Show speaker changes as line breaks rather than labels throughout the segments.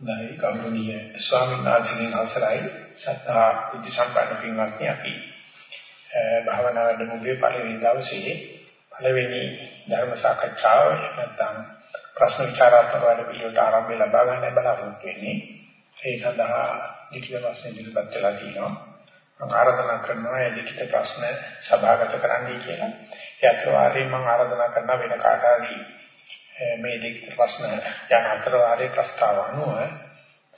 නැයි ගෞරවනීය ස්වාමීන් වහන්සේගෙන් අවසරයි. සත්‍තා විදි සම්පන්න පින්වත්නි අපි භාවනා වැඩමුළුවේ පළවෙනි දවසේ පළවෙනි ධර්ම සාකච්ඡාව නැත්නම් ප්‍රශ්න විචාරාත්මක වැඩ පිළිවෙලට ආරම්භය ලබා ගන්න බලාපොරොත්තු වෙන්නේ. ඒ සඳහා ලිඛිත ප්‍රශ්න ඉදිරිපත් කළා තියෙනවා මම ආරාධනා කරනවා ඒ ලිඛිත ප්‍රශ්න සභාගත කරන්නයි කියලා. ඒ අතරවාරේ මම ආරාධනා කරන වෙන කාට හරි Eh, මේ ලිඛිත ප්‍රශ්න යන අතර වාරයේ ප්‍රස්තාව අනුව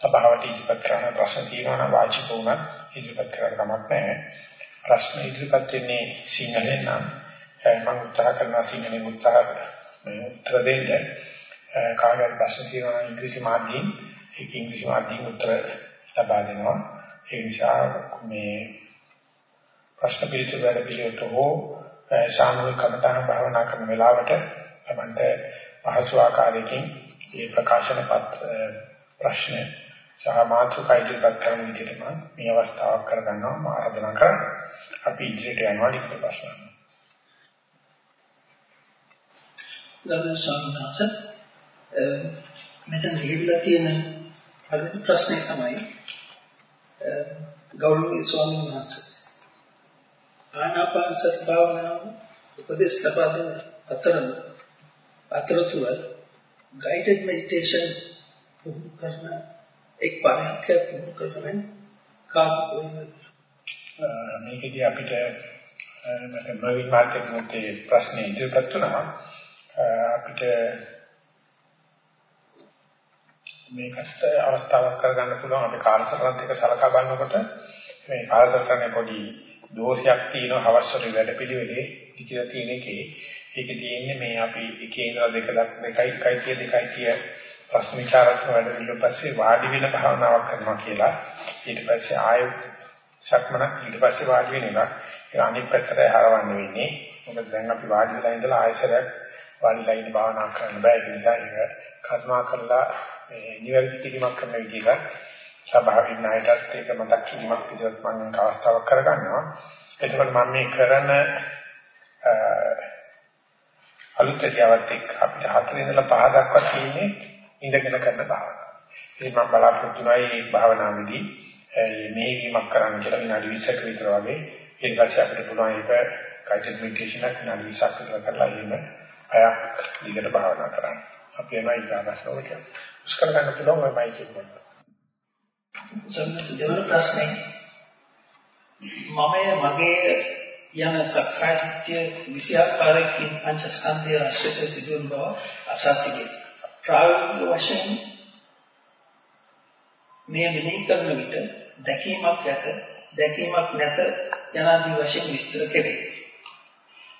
සභාවට ඉදිරිපත් කරන ප්‍රශ්න තියෙනවා නම් වාචික උනත් ඉදිරිපත් කරන්න කමක් නැහැ. ප්‍රශ්න ඉදිරිපත් වෙන්නේ සිංහලෙන් නම් eh, මම උත්සාහ කරනවා සිංහලෙන් උත්සාහ උත්තර දෙන්න. Eh, කාගෙන් ප්‍රශ්න තියෙනවා නම් ඉංග්‍රීසි මාධ්‍යයෙන් ඒක ඉංග්‍රීසි මාධ්‍යයෙන් උත්තර ලබා දෙනවා. ඒ නිසා මේ ප්‍රශ්න පිළිතුරු වැඩ පිළිවෙලට හෝ සාමූහික කමඨාන භාවනා කරන වෙලාවට තමයි පහසු ආකාරයකින් මේ ප්‍රකාශනපත් ප්‍රශ්න සහ මාතෘකා ඉදිරිපත් කරන විදිහට මම මේ අවස්ථාවක් කරගන්නවා මා ආරාධනා කරනවා. අපි ඉදිරියට යනවා ලිඛිත ප්‍රශ්න.
ගරු සම්මාස මෙතන ලියවිලා තියෙන පළවෙනි ප්‍රශ්නේ තමයි ගෞරවනීය ස්වාමීන් වහන්සේ ආනාපාන සති භාවනාව උපදේශ ලබා දෙන අතරම අතරතුර guided meditation පුහුණු කරන එක් පරිහරණයක් පුහුණු කරන කාර්යය
මේකදී අපිට මට ප්‍රවීණ මාර්ගයේ ප්‍රශ්න ඉදිරිපත් වුණා අපිට මේකට අවස්ථාවක් කරගන්න පුළුවන්. අපි කාලසටහනත් එක්ක සලකා බලනකොට මේ කාලසටහනේ පොඩි දෝෂයක් තියෙනවා. හවස්සට වැඩපිළිවෙලේ ඉතිලා තියෙන එකේ. ඒක තියෙන්නේ මේ අපි එකේ ඉඳලා දෙක දෙකයි එකයි කිය දෙකයි කිය ප්‍රශ්න විචාරාත්මක වැඩ පිළිවෙල පස්සේ වාඩි වෙන භාවනාවක් කරනවා කියලා. ඊට පස්සේ ආය සක්මන ඊට පස්සේ වාඩි වෙන එක ඒ අනිත් පැත්තට හරවන්න වෙන්නේ. මොකද දැන් අපි වාඩි වෙලා ඉඳලා ආයසරයක් වාඩිලා ඉන්න භාවනා කරන්න බෑ. ඒ නිසා ඒක කර්මා කරලා මේ නිවැරදි කිරීමක් කරන විදිහට ස්වභාවික ණයටත් ඒක මතක් කිරීමක් විදිහට මම අවස්ථාවක් කරගන්නවා. එතකොට මම මේ කරන අලුත් ඇතිවත් එක්ක අපිට හතර ඉඳලා පහ දක්වා තියෙන්නේ ඉඳගෙන කරන භාවනාව. ඒ මම බලාපොරොත්තු වෙනවා මේ භාවනාවේදී මෙහෙයීමක් කරන්න කියලා විනාඩි 20ක විතර වගේ ඊට පස්සේ අපිට පුළුවන් ඒක guided meditation එක විනාඩි 20ක් විතර කරලා ඉන්න අයක් දිගට භාවනා කරන්න. අපි එනවා ඊගාසනෝට. උස්කර ගන්න පුළුවන් ඔය මයික් එක ගන්න.
දෙවන ප්‍රශ්නේ මම මගේ යන සක්කායත්‍ය විෂයාකාරකින් පංචස්කන්ධය ආශ්‍රිත සිදුවන බව අසත්‍යයි. ප්‍රායෝගික වශයෙන් මේ මෙහි කරන විට දැකීමක් ඇත දැකීමක් නැත යනාදී වශයෙන් විස්තර කෙරේ.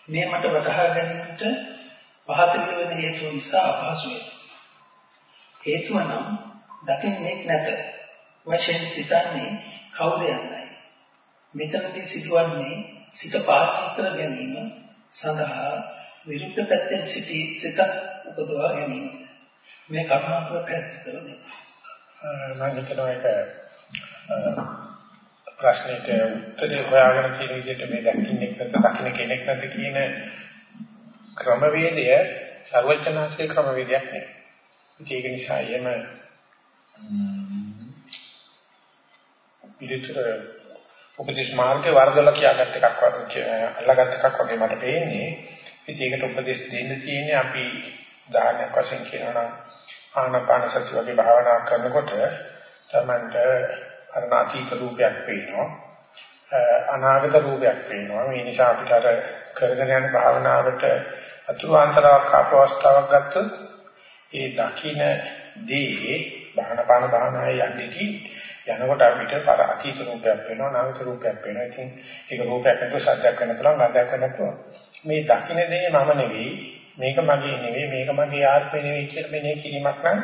මේ මට වටහා ගැනීමට පහත වෙන හේතු නිසා අපහසුයි. හේතුව නම් දකින්නේ නැත වශයෙන් සිතන්නේ කවුද යන්නයි. මෙතනදී සිදුවන්නේ සිත පාත්‍රි කර ගැනීම සඳහා විරුද්ධ පැත්තෙන් සිටි සිත උපදවා ගැනීම. මේ කර්මාන්තව පැහැදිලි කර දෙන්න.
මම හිතනවා ඒක ප්‍රශ්නෙට උත්තරේ හොයාගෙන තියෙන විදිහට මේ දකින්නේ නැත්නම් දකින්න කෙනෙක් නැත කියන ක්‍රමවේදය ਸਰවඥාන්සේ ක්‍රමවේදයක් නෙවෙයි. ඒක නිසා එහෙම පිළිතුර උපදේශ මාර්ගේ වර්ධල කියාගත් එකක් වගේ අල්ලගත් එකක් වගේ මට පේන්නේ. ඉතින් ඒකට උපදේශ දෙන්න තියෙන්නේ අපි උදාහරණයක් වශයෙන් කියනවා නම් ආනාපාන සති වගේ භාවනා කරනකොට තමන්ට අනාතීත රූපයක් පේනවා. අනාගත රූපයක් පේනවා. මේ නිසා අපිට අර කරගෙන යන භාවනාවට අතුරුාන්තරයක් ආපවස්ථාවක් ගත්තොත් ඒ දකින්න දේ බහන බහන බහනයි යන්නේදී යනකොට අපිට පර අතීත රූපයක් වෙනවා නාමික රූපයක් වෙනවා. ඉතින් ඒක රූපයක් නැතුව සත්‍යයක් වෙන්න පුළුවන්, ගන්ධයක් වෙන්න පුළුවන්. මේ දකින්න දේ මම නෙවෙයි, මේක මගේ නෙවෙයි, මේක මගේ ආත්මය නෙවෙයි කියලා මෙනේ කිරීමක් නම්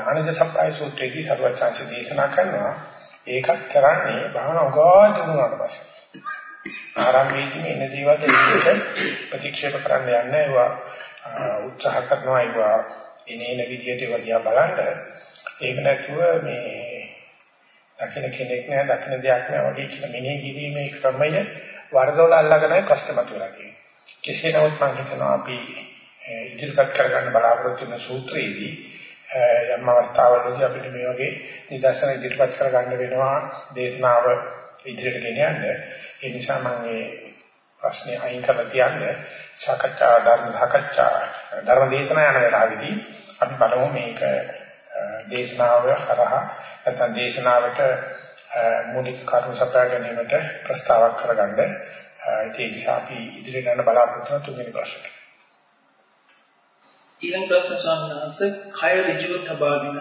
ආනන්ද සප්පයි සූත්‍රයේදී සරුවචාන්සේ දේශනා කරනවා. ඒකත් කරන්නේ භවනා උගාට දුන්නාට පස්සේ. ආරම්භයේදී එන දේවල් දෙවියට ප්‍රතික්ෂේප කරන්න යන්නේ ඒවා උත්සාහ කරනවා ඒවා එනේන විදියට ඒවා දිහා බලන්න ඒක නැතුව මේ දකින්න කෙනෙක් නෑ දකින්න දෙයක් නෑ වගේ කියලා මෙනෙහි කිරීමේ ක්‍රමය වරදොල අල්ලගෙනයි ප්‍රශ්න මතුවලා තියෙන්නේ. කෙසේ නමුත් මම හිතනවා අපි ඉදිරිපත් කරගන්න බලාපොරොත්තු වෙන සූත්‍රයේදී යම් අවස්ථාවලදී අපිට මේ වගේ නිදර්ශන ඉදිරිපත් කරගන්න වෙනවා දේශනාව ඉදිරියට ගෙන යන්න. ඒ නිසා මම මේ ප්‍රශ්නේ අයින් කරලා තියන්නේ සාකච්ඡා ධර්ම සාකච්ඡා ධර්ම දේශනා යන වෙලාවේදී අපි බලමු මේක දේශනාව හරහා නැත්නම් දේශනාවට මූලික කරුණු සපයා ගැනීමට ප්‍රස්තාවක් කරගන්න. ඒ නිසා අපි ඉදිරියට යන බලාපොරොත්තු වෙන තුන්වෙනි ප්‍රශ්නට.
ඊළඟ ප්‍රශ්න ස්වාමීන් වහන්සේ කය ඍජුව තබාගෙන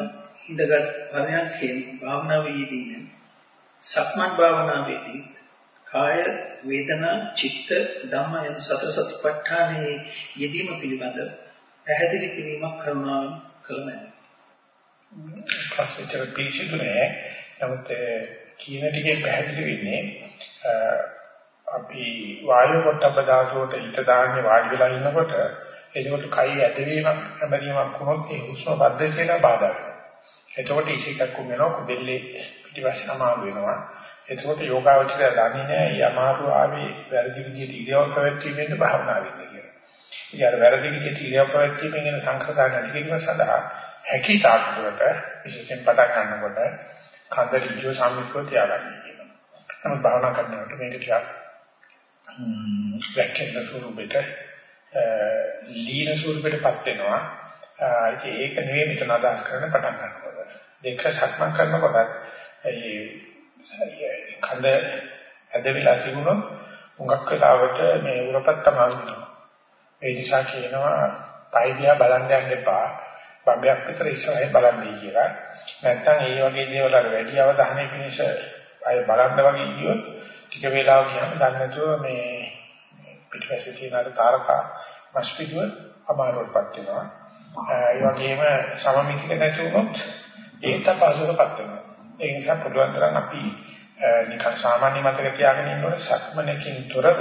ඉඳගත් පරයන්කේ භාවනාවේදී සක්මන් භාවනාවේදී කාය වේදනා චිත්ත ධම්ම යන සතර සතිපට්ඨානයේ යෙදීම පිළිබඳ පැහැදිලි කිරීමක් කරනවා කළ නැහැ.
ප්‍රශ්නෙට පිළිසිදු නෑ. නමුත් කියන ටිකේ පැහැදිලි වෙන්නේ අපි වායු කොටබ ධාතුවට හිත දාන්නේ වාඩි වෙලා ඉන්නකොට එතකොට කයි ඇදවීමක් හැමදීමක් වුණොත් ඒ හුස්ම පද්ධතියට බාධා වෙනවා. එතකොට ඉසිකක් වෙනවා කුබෙල්ලේ පිටිපස්ස අමාරු වෙනවා. එතකොට යෝගාවචරය දන්නේ නැහැ මේ අමාරු ආවේ වැරදි විදිහට ඉරියව් පැවැත්වීමෙන් භාවනා වෙන්නේ කියලා. ඉතින් අර වැරදි විදිහට ඉරියව් පැවැත්වීමෙන් එන සංකල්ප නැති කිරීම සඳහා හැකි තාක්ෂණයට විශේෂයෙන් පටන් ගන්නකොට කන්ද ඍජුව සම්මිතව තියාගන්න කියනවා. නමුත් භාවනා කරනකොට මේක ටිකක් වැක්කෙන ස්වරූපෙට ලීන ස්වරූපයටපත් වෙනවා. ඉතින් ඒක නෙවෙයි මෙතන අදහස් කරන්න පටන් ගන්නකොට. දෙක සක්මන් කරනකොට ඒ කඳ ඇදවිලා තිබුණොත් හුඟක් වෙලාවට මේ උරපත් තමයි වෙනවා. ඒ නිසා කියනවා පයිදියා බලන්න යන්න එපා. බම්බයක් විතර ඉස්සරහින් බලන්නයි කියලා. නැත්තම් ඒ වගේ දේවල් අර වැඩි අවධානය පිණිස අය බලන්න වගේ කියොත් ටික වේලාවක් ගියාම දන්නේ නැතුව මේ පිටපස්සේ තියෙන අර තාරකා මස්පිඩුව අමාරුවටපත් වෙනවා. ඒ වගේම සමමිතික නැති වුණොත් ඒත් අපහසුතාවපත් වෙනවා. ඒ නිසා පුළුවන් තරම් අපි නිකන් සාමාන්‍ය මතක තියාගෙන ඉන්න ඕනේ සක්මනකින් තොරව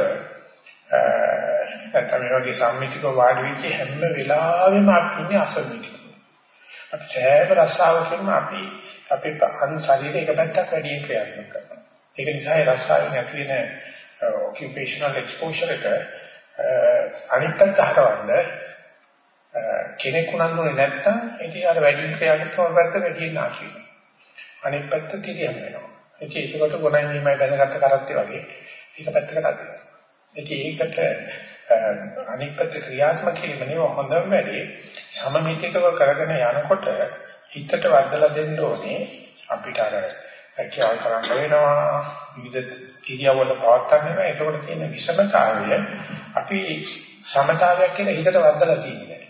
නැත්නම් මේ වගේ සම්මිතික වාඩි වෙච්ච හැම වෙලාවෙම අපි ඉන්නේ අසම්මිතික. අපි සෑම රසාවකින්ම අපි අපේ අන් ශරීරයේ එක පැත්තක් වැඩි ක්‍රියාත්මක කරනවා. ඒක නිසා ඒ රසායන ඇති වෙන occupational exposure එක අනිත් පැත්ත හරවන්න කෙනෙක් උනන්දුනේ නැත්තම් ඉතින් අර වැඩි ක්‍රියාත්මක පැත්ත වැඩි නාකි වෙනවා. අනිත් පැත්ත තිරියම් වෙනවා. ඉතින් ඒකට ගොඩයි මේමයි දැනගත්ත කරත්තේ වගේ ඒක පැත්තකට අදිනවා. ඉතින් ඒකට අනිත් පැත්ත ක්‍රියාත්මක කිරීම නෙවෙයි හොඳම වැඩි සමමිතිකව කරගෙන යනකොට හිතට වදලා දෙන්න ඕනේ අපිට අර රැකියාව කරන්න වෙනවා විවිධ කිරියවල පවත්තන්න වෙනවා. ඒකවල තියෙන විෂමතාවය අපි සමතාවයක් කියලා හිතට වදලා තියෙන්නේ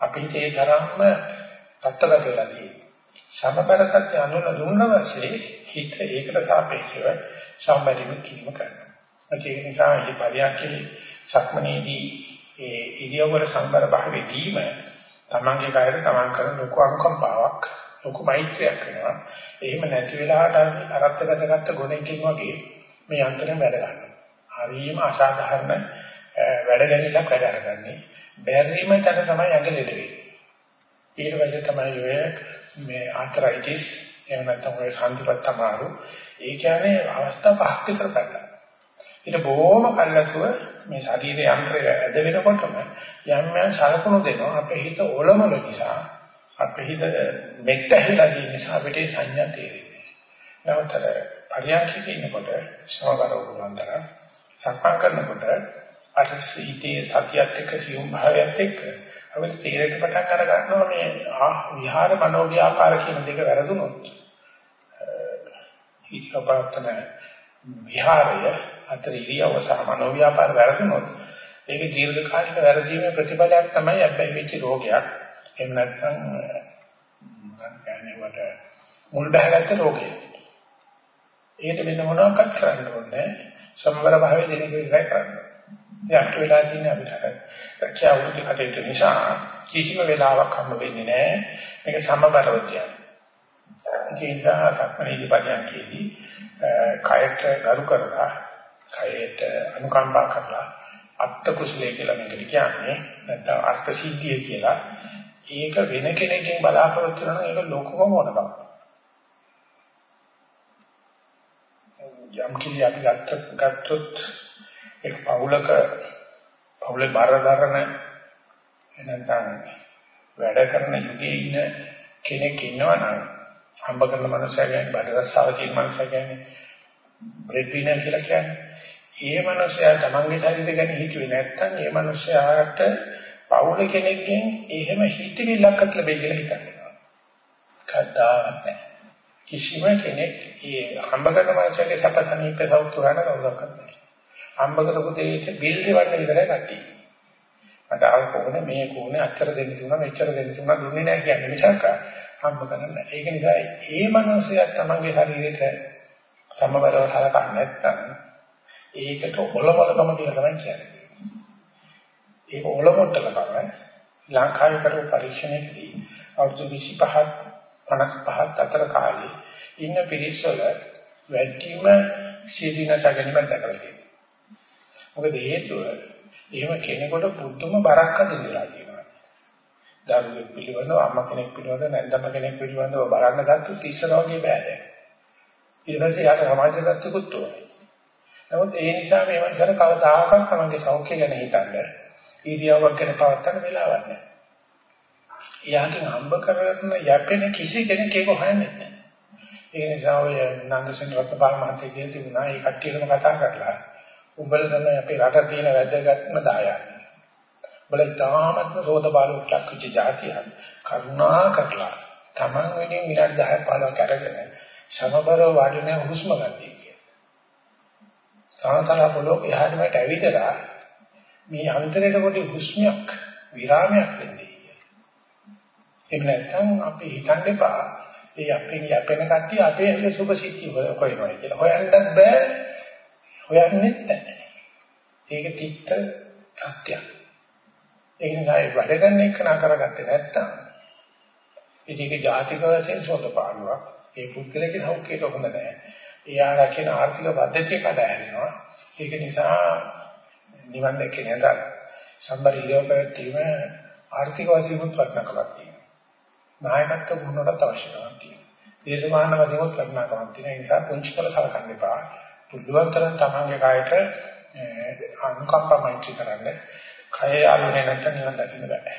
අපි හිතේ තරම්ම තත්ත්වගත වෙලා තියෙන්නේ. සමබරකත් අනුල දුන්න පස්සේ හිත ඒකට සාපේක්ෂව සම්බරිම කිරීම කරනවා. ඒක නිසා මේ පරියන්කේ සක්මනේදී ඒ ඉරියව්වල සම්බර භාවයේදීම තමන්ගේ කායයට තමන් කරන ලොකු අනුකම්පාවක් ලොකු මෛත්‍රියක් වෙනවා. එහෙම නැති වෙලාවට අරත්තකට ගත්ත ගොනෙකින් වගේ මේ අන්තරෙන් වැඩ ගන්නවා. හරියම අසාධාරණ වැඩ ගැනීමක් වැඩ අරගන්නේ. බැරිම තැන තමයි ඇඟ ලෙඩ වෙන්නේ. ඊට පස්සේ තමයි ඔය මේ ආතරයිටිස් එහෙම නැත්නම් ඔය සාන්තිපත් අමාරු ඒ කියන්නේ අවස්ථා පහක් විතර පැනලා. ඊට බොහොම කල්ලාතුව මේ ශරීරයේ යන්ත්‍රය ඇද වෙනකොටම යම් යම් සලකුණු දෙනවා අපේ හිත ඔලමල නිසා අපේ හිත මෙට්ට ඇහිලා තියෙන නිසා අපිට සංඥා තේරෙන්නේ. නමුත් පරියන්කේ ඉන්නකොට සමබර වුණාන්තර සක්මන් කරනකොට අර සීතේ සතියත් එක්ක සියුම් භාවයත් එක්ක අපිට තීරයක පටන් අර ගන්නවා මේ විහාර මනෝව්‍යාපාර කියන දෙක වැරදුනොත් හිතපත්තන විහාරය අතර ඉරියව්ව සහ මනෝව්‍යාපාර වැරදුනොත් ඒක දීර්ඝකාලික වැරදීමේ ප්‍රතිඵලයක් තමයි අබ්බැහි වෙච්ච රෝගයක්. එහෙම නැත්නම් මම කියන්නේ වට මුල් බහගත්ත රෝගයක්. ඒකට වෙන මොනවාක්වත් කරන්න ඕනේ සමබර භාවයේ දෙන එක විතරයි කරන්න. යට වෙලා තියෙන අපිට රැකියාව වෘත්ති කටයුතු නිසා කිසිම වෙලාවක් හම්බ වෙන්නේ නැහැ. මේක සමබරව තියන්න. ඒ නිසා සක්මණේදී පදයන්කේදී කයට ගරු කරලා කයට අනුකම්පා කරලා අත්ත කුසලයේ කියලා මේකට කියන්නේ නැත්නම් අර්ථ සිද්ධිය කියලා. ඒක වෙන කෙනෙක්ගෙන් බලාපොරොත්තු වෙන එක ලොකුම මොනකම යම් කිසි අපි ගත්ත ගත්තොත් එක් පවුලක පවුලේ බාරදරන නැත්නම් වැඩ කරන යුගයේ ඉන්න කෙනෙක් ඉන්නවනම් හම්බ කරන මනුස්සයා කියන්නේ බඩරස්සාව තියෙන මනුස්සයා කියන්නේ බ්‍රෙඩ් විනර් කියලා කියන්නේ. ඒ මනුස්සයා තමන්ගේ ශරීරය ගැන හිතුවේ නැත්නම් ඒ මනුස්සයාට පවුල කෙනෙක්ගෙන් එහෙම හිතවිල්ලක් ලැබෙයි කියලා හිතන්නේ. කතාවක් නැහැ. කිසිම කෙනෙක් ඒ හම්බ කරන මනුස්සයාගේ සපතනීප සෞතු ගන්න කවුරක් කරන්නේ. හම්බ කරපු දෙයට බිල් දෙවන්න විතරයි කට්ටිය. මට අර කොහොමද මේ කොහොමද අච්චර දෙන්න තුනා මෙච්චර දෙන්න තුනා දුන්නේ නැහැ කියන්නේ මිසක් හම්බ කරන්නේ. ඒක නිසා ඒ මනුස්සයා තමන්ගේ ශරීරයට සමබරව හලකන්නේ නැත්නම් ඒකට ඔලොමලකම කියලා තමයි කියන්නේ. ඒක ඔලොමොට්ටලකම ලංකාවේ කරපු පරීක්ෂණයකදී අවුරුදු 25 55 අතර කාලේ ඉන්න පිරිසවල වැඩිම සීදීනස ගැනීමක් දැකලා තියෙනවා. මොකද හේතුව එහෙම කෙනෙකුට පුදුම බරක් අදිනවා කියනවා. දරුවෙක් පිළිවෙලව අම්මා කෙනෙක් පිළිවෙලව නැන්දම කෙනෙක් පිළිවෙලව බලන්න ගත්තොත් ඉස්සර වගේ බෑ දැන්. ඊට පස්සේ යාට සමාජ තත්ත්වකුත් ඕනේ. නමුත් ඒ නිසා මේ වගේ කවදාකවත් තමන්ගේ සෞඛ්‍ය ගැන හිතන්න ඊරියාවක් ගැන පවත්තන්න වෙලාවක් නැහැ. යාකින් හම්බ කරගෙන යැපෙන කිසි කෙනෙක් ඒක හොයන්නේ නැහැ. ඒ නිසා ඔය නන්දසෙන් රත්නපාල මහත්තයා කියලා තිබුණා ඒ කට්ටියකම කතා කරලා උඹලා තමයි අපේ රට තියෙන වැදගත්ම දායක. උඹලා තාමත්ම සෝද බාලුවක් ලක්විච්ච જાතියක්. කරුණා කරලා Taman වෙනින් විනාඩි 10 15ක් අරගෙන සමබර වාඩිනේ හුස්ම ගන්න කියන්නේ. සාතල පොළොක් එහාට මෙහාට ඇවිදලා මේ අන්තරයට පොඩි හුස්මයක් විරාමයක් දෙන්නේ. එහෙම නැත්නම් අපි හිතන්න එපා ඒ අපේ යැපෙන කට්ටිය අපේ හැල සුභ සිද්ධි හොයනවා කියලා. හොයන්නත් බෑ. හොයන්නෙත් නැහැ. ඒක තිත්ත සත්‍යයක්. ඒ නිසා වැඩ ගන්න එක නා කරගත්තේ නැත්නම් ඉතින් ඒක ජාතික වශයෙන් සෝතපානුවක්. ඒ පුද්ගලයාගේ සෞඛ්‍යයට හොඳ නැහැ. එයා රකින ආර්ථික පද්ධතිය කඩහැරෙනවා. ඒක නිසා නිවන් දැකේ නැදලා සම්බරිලියෝ පැවැත්වීම ආර්ථික වශයෙන් වටිනාකමක් තියෙනවා. නායකත්ව ගුණවලට අවශ්‍යතාවක් තියෙනවා. දේශපාලන වශයෙන් වටිනාකමක් තියෙන නිසා පුංචි කළ සලකන්න එපා. පුළුවන් තරම් තමන්ගේ කායට අනුකම්පා මෛත්‍රී කරන්න. කය ආලෝනේ නැත්නම් නිවන් දකින්න බෑ.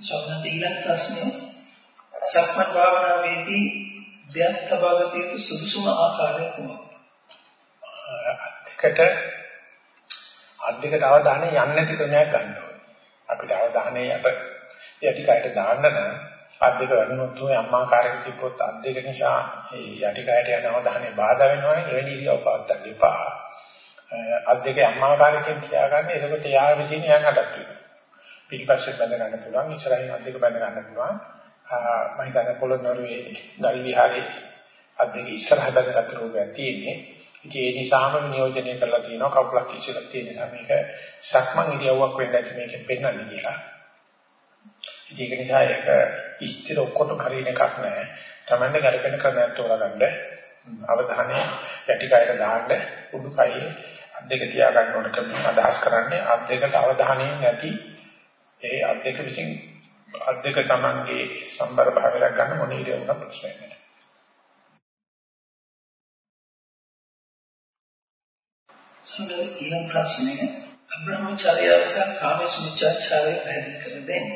සම්මත ඊළඟ ප්‍රශ්නය සක්මන් භාවනාවේදී දෙයක් තබාගත යුතු සුදුසුම ආකාරය කුමක්ද?
අද්දකට අද්දකට අවධානය යන්නේ නැති ක්‍රමයක් ගන්න ඕනේ. අපිට අවධානය යට යටිකයට දාන්න නම් අද්දක වැඩනොත් ඔය අම්මාකාරක තිබ්බොත් අද්දක නිසා ඒ යටිකයට යන අවධානය බාධා වෙනවනේ එවැනි ඉරියව් පවත්තන්න එපා. අද්දක අම්මාකාරකෙන් තියාගන්න එතකොට යා විසින් යන්නටත් වෙනවා. පිටිපස්සේ බඳ ගන්න පුළුවන් ඉස්සරහින් අද්දක බඳ ගන්න පුළුවන් මම හිතන්නේ පොළොන්නරුවේ දල් විහාරේ අද්දක ඉස්සරහ බඳගත් රෝගයක් තියෙන්නේ ඉතින් ඒ නිසාම නියෝජනය කරලා තියෙනවා කවුලක් ඉස්සරහ තියෙන නිසා මේක සක්මන් ඉරියව්වක් වෙන්න ඇති මේකෙන් පෙන්වන්නේ කියලා ඉතින් ඒක නිසා ඒක ඉස්තිර ඔක්කොට කරින එකක් නෑ තමන්න ගැලපෙන ක්‍රමයක් තෝරගන්න අවධානය යටි කයට දාන්න උඩුකයේ අද්දක තියා ගන්න ඕන කම අදහස් කරන්නේ අද්දකට අවධානය නැති ඒ අද්දක විසින් අද්දක Tamange සම්බර භාවයක් ගන්න මොන ඉරියව් වුණා ප්‍රශ්නයක් නෑ.
හොඳයි ඊළඟ ප්‍රශ්නය අබ්‍රහ්මචර්යාව සහ කාමසුචාචාරය පැහැදිලි කර දෙන්න.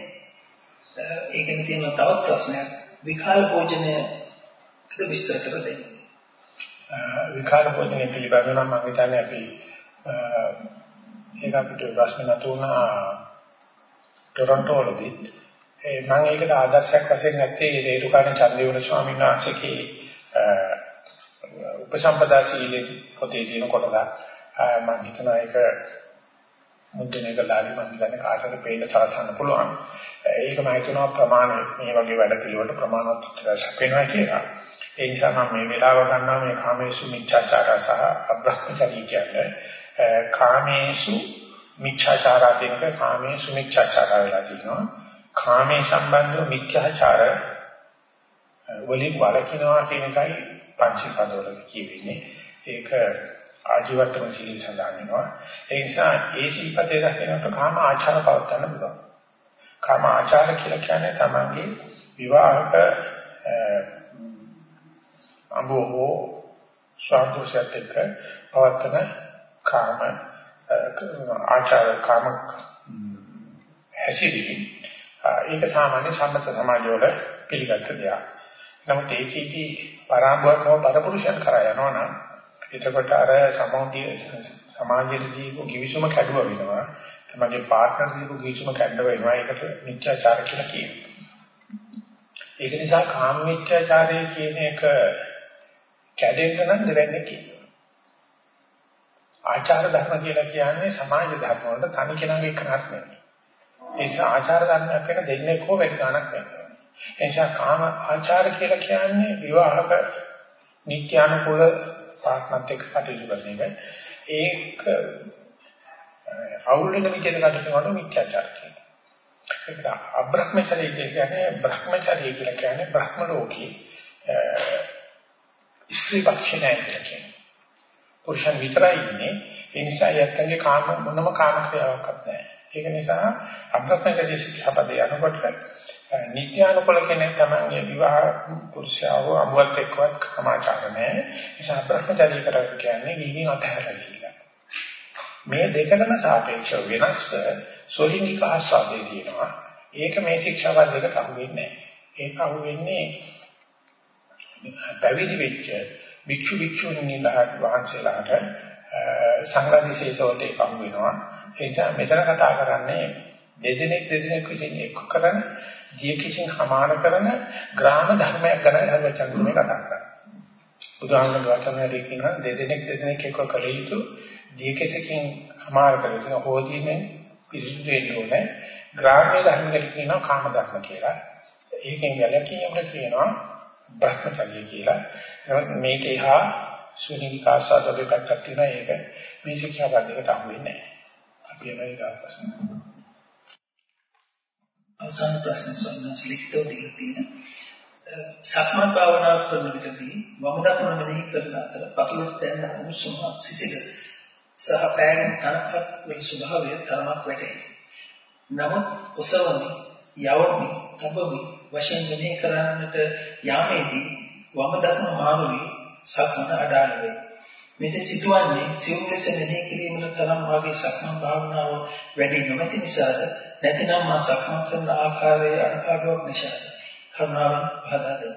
ඒකෙන් තියෙන තවත් ප්‍රශ්නයක් විකාල භෝජනය විස්තර කර දෙන්න.
විකාල භෝජනය පිළිබඳව නම් මම හිතන්නේ අපි ඒක අපිට ප්‍රශ්න නතුණා ටොරන්ටෝ වලදී ඒ මම ඒකට ආදර්ශයක් වශයෙන් නැත්තේ රේරුකාණ චන්දේවන ස්වාමීන් වහන්සේගේ උපසම්පදා සීලේ පොතේ තියෙන කොටස මම හිතනවා ඒක මුද්දනේ කළාරි මම හිතන්නේ කාටද පේන්න සලසන්න පුළුවන්. ඒක මම හිතනවා ප්‍රමාණ මේ වගේ වැඩ පිළිවෙලට ප්‍රමාණවත් සැපෙනවා කියලා ඒ නිසා මම මේ වෙලාව ගන්නවා මේ කාමේසු මිච්ඡාචාර සහ අබ්‍රහ්මචාරී කියන්නේ කාමේසු මිච්ඡාචාරා කියනක කාමේසු මිච්ඡාචාර වෙලා තියෙනවා කාමයේ සම්බන්ධව මිත්‍යාචාර වලින් වළකිනවා කියන එකයි පංචී පදවල කියවෙන්නේ. ඒක ආජීවට්ටම සීල සඳහන් වෙනවා. ඒ නිසා ඒ සීපතේ දකිනකොට කාම ආචාර පවත් ගන්න පුළුවන්. කාම ආචාර කියලා කියන්නේ තමන්ගේ විවාහක අඹෝ ස්වාර්ථසත්‍යක පවත්තන කාම ආචාර කාම හැසිරීම ඒක සාමාන්‍ය සම්මත සමාජවල පිළිගත් දෙයක්. නමුත් ඒකෙදී පරාභවව පරපුරුෂයන් කරා යනවා නම් එතකොට අර සමාධිය සමාජයේ ජීව කිවිසුම කැඩුව වෙනවා. තමගේ පාර්ට්නර් ජීව කිවිසුම කැඩුව වෙනවා. ඒකට මිත්‍යාචාර කියලා කියනවා. ඒක නිසා කාම මිත්‍යාචාරය කියන එක කැඩෙන්න නම් දෙවන්නේ කියනවා. ආචාර ධර්ම කියලා කියන්නේ සමාජ ධර්ම වලට තනි කෙනාගේ එකක් නෙවෙයි. ඒ නිසා ආචාර ධර්මයක් වෙන දෙන්නේ කො වෙන ගණක් වෙනවා. ඒ නිසා කාම ආචාර කියලා කියන්නේ විවාහක නිත්‍යානුකූල පාත්මත් එක්ක කටයුතු කරන එක. ඒක අවුල් වෙන විදිහට කටයුතු කරනකොට මිත්‍යාචාර කියනවා. ඒකට අබ්‍රහ්මචර්ය කියන්නේ බ්‍රහ්මචර්ය කියලා කියන්නේ බ්‍රහ්ම ලෝකී ස්ත්‍රී පක්ෂේ නැහැ කියන්නේ. පුරුෂයන් විතරයි ඉන්නේ. ඒ නිසා යත්තන්ගේ කාම මොනම කාම ක්‍රියාවක්වත් නැහැ. ඒක නිසා අබ්‍රහ්මචර්ය ශික්ෂාපදේ යනකොට නිත්‍යානුකූල කෙනෙක් තමයි විවාහ පුරුෂයව අමුවත් එක්කවත් සමාචාර නැහැ. නිසා අබ්‍රහ්මචර්ය කරා කියන්නේ ගිහින් අතහැරලා ගිහිල්ලා. මේ දෙකම සාපේක්ෂව වෙනස් සොලිනික ආස්වාදේ තියෙනවා. ඒක මේ ශික්ෂාපද දෙකට අහු වෙන්නේ නැහැ. ඒක අහු වෙන්නේ පැවිදි වෙච්ච භික්ෂු භික්ෂුණීන් වහන්සේලාට සංඝදිශේෂෝට ඒක අහු වෙනවා. ඒ නිසා මෙතන කතා කරන්නේ දෙදෙනෙක් දෙදෙනෙක් විසින් එක්ක කරන ජී කිසිං සමාන කරන ග්‍රාම ධර්මයක් ගැන හදවතෙන් කතා කරන්නේ. බුදුහාමුදුරුවෝ වචනයේදී කියන දෙදෙනෙක් දෙදෙනෙක් එක්ක කළ යුතු ජී කිසිං සමාන කරන හෝදීනේ පිරිසුදු වෙන්න ඕනේ. ග්‍රාම්‍ය ධර්මයකට කියනවා කාම ධර්ම කියලා. ඒකෙන් වැළකීමකට කියනවා භ්‍රමචර්ය කියලා. මේක එහා ශුන්‍යකාසාවගේ පැත්තක් තියෙනවා ඒක මේ ශික්ෂා පද්ධතියට අහු වෙන්නේ නැහැ. අපි එනවා ඊට පස්සේ.
අවසාන ප්‍රශ්න සම්බන්ධ ලිඛිතව දීලා තියෙන සක්මන් භාවනාව කරන විටදී වම දකුණ මෙනෙහි කරන අතර පතුලට දැනෙන උණුසුම සිසිල සහ පෑගෙන තනපත් වේ ස්වභාවය තරමක් වැටේ. නමුත් ඔසවමි යවමි තබමි වශයෙන් මෙනෙහි කරන්නට යාමේදී වම දකුණ මාරු වී සක්මන අඩාල වේ. මෙසේ සිදුවන්නේ සිව් ලෙස මෙනෙහි කිරීමට තරම් වාගේ සක්මන් භාවනාව වැඩි නොමැති නිසාද නැතිනම් මා සක්මන් කරන ආකාරයේ අනුපාඩුවක් නිසාද කරුණාවෙන් පහදා දෙන්න.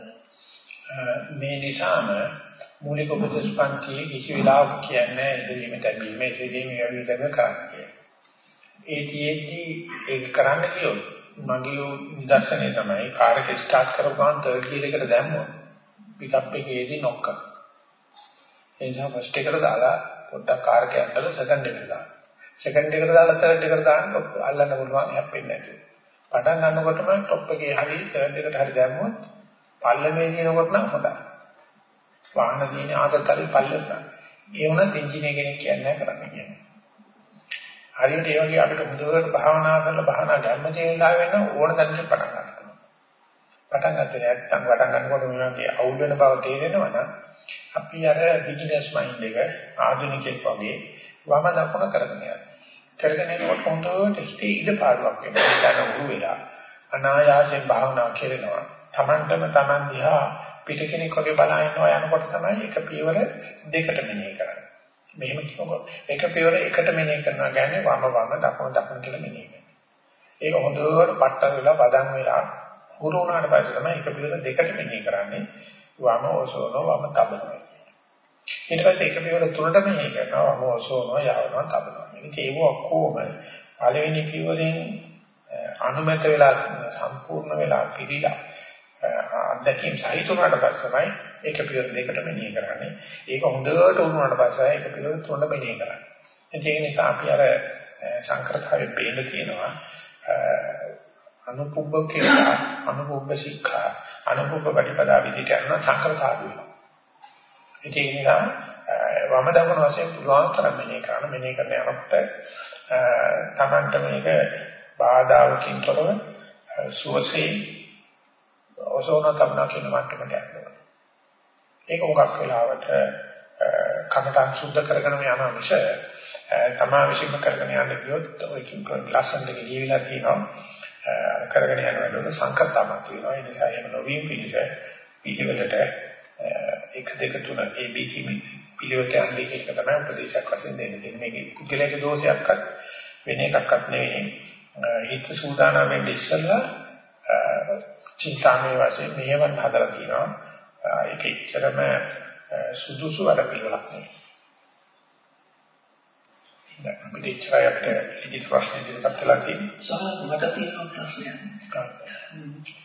මේ නිසාම මූලික උපදේශ පන්තියේ කිසි වෙලාවක කියන්නේ ඉදිරියම තැබීම ඉදිරියම යවිදම කරන්නේ. ඒ තියෙද්දි ඒක කරන්න කියොත් මගේ නිදර්ශනය තමයි කාර් එක ස්ටාර්ට් කරපුවාම තර්ඩ් ගියර් එකට දැම්මොත් පිකප් එකේදී නොක් කරනවා. ඒ නිසා ෆස්ට් එකට දාලා පොඩ්ඩක් කාර් එක යන්නලා සෙකන්ඩ් එකට දාන්න. සෙකන්ඩ් එකට දාලා තර්ඩ් එකට දාන්න අල්ලන්න පුළුවන් හැප්පෙන්නේ නැතුව. පටන් ගන්නකොටම টොප් එකේ හරි තර්ඩ් එකට හරි දැම්මොත් පල්ලමේ දිනකොට නම් හොඳයි. වාහන දිනේ ආතතලි පල්ලෙට. ඒ වුණත් එන්ජිනියර් කෙනෙක් කියන්නේ කරන්න කියන්නේ. හරියට ඒ වගේ අපිට හොඳට භාවනා කරලා භාවනා ගන්න තියෙනවා වෙන ඕන තැනකින් පටන් ගන්නවා. පටන් ගත්තේ නැත්නම් පටන් ගන්නකොට මොනවද අවුල් වෙන බව තේරෙනවා නම් අපි අර බිග්නර්ස් මයින්ඩ් එක ආධුනිකෙක් වගේ වම දකුණ කරගෙන යනවා. කරගෙන යනකොට හොඳට හිතේ ඉඩ පාඩුවක් වෙනවා. ඒක උරු වෙලා අනායාසයෙන් භාවනා කරනවා. Tamanටම Taman දිහා පිට කෙනෙක් වගේ බලනවා යනකොට තමයි එක පියවර දෙකට මෙනෙහි කරන්නේ. මෙහෙම කියනකොට එක පියවර එකට මෙනෙහි කරනවා කියන්නේ වම වම දකුණ දකුණ කියලා මෙනෙහි කරනවා. ඒක හොඳට පට්ටම් වෙලා පදම් වෙලා හුරු වුණාට පස්සේ තමයි එක පියවර දෙකට මෙනෙහි කරන්නේ. වම ඔසවනවා වම තබනවා. ඊට පස්සේ එක පියවර තුනට මෙහෙ කරනවා වම ඔසවනවා යවනවා තබනවා. ඉතින් ඒක ඔක්කොම පළවෙනි පියවරෙන් අනුමත වෙලා සම්පූර්ණ වෙලා පිළිලා අත්දැකීම් සහිත වුණාට පස්සෙයි ඒක පියවර දෙකට මෙහෙ කරන්නේ. ඒක හොඳට වුණාට පස්සේ ඒක පියවර තුනට මෙහෙ කරන්නේ. ඒ නිසා අපි අර සංකෘතභාවයේ බේල තියෙනවා අනුපුබ්බ කියලා අනුපුබ්බ ශික්ෂා අනුපුබ්බ ප්‍රතිපදා විදිහට යන සංකල්පාදු වෙනවා. ඒක නිසා වම දකුණ වශයෙන් පුළුවන් තරම් මෙනේ කරන මෙනේ කරන යනකොට තමන්ට මේක බාධාවකින් තොරව සුවසේ ඔසෝන තමනා කියන මට්ටමට යනවා. ඒක මොකක් වෙලාවට කමටන් සුද්ධ කරගෙන යනවා මිස තමා විශ්ීම කරගෙන යන්න ගියොත් ඔය කින් ලස්සන දෙක ලියවිලා තියෙනවා. කරගෙන යන වැඩවල සංකල්පයක් තියෙනවා. ඒ නිසා එහෙම නොවීම පිණිස පිළිවෙලට 1 2 3 ABC පිළිවෙත යන්නේ එක තමයි උපදේශයක් වශයෙන් දෙන්නේ. මේක කුද්දලයේ දෝෂයක්වත් වෙන එකක්වත් නෙවෙයි. හිත සූදානම් වෙන්න ඉස්සෙල්ලා චින්තාමය වශයෙන් මෙහෙම හදලා තියෙනවා. ඒක ඉච්චරම සුදුසු වැඩ පිළිවෙලක් නෙවෙයි. දැන් අපිට ඉච්චරයි අපිට ඉදිරි ප්‍රශ්න ඉදිරිපත් කළා තියෙන්නේ.
සමහර මට තියෙන ප්‍රශ්නයක්.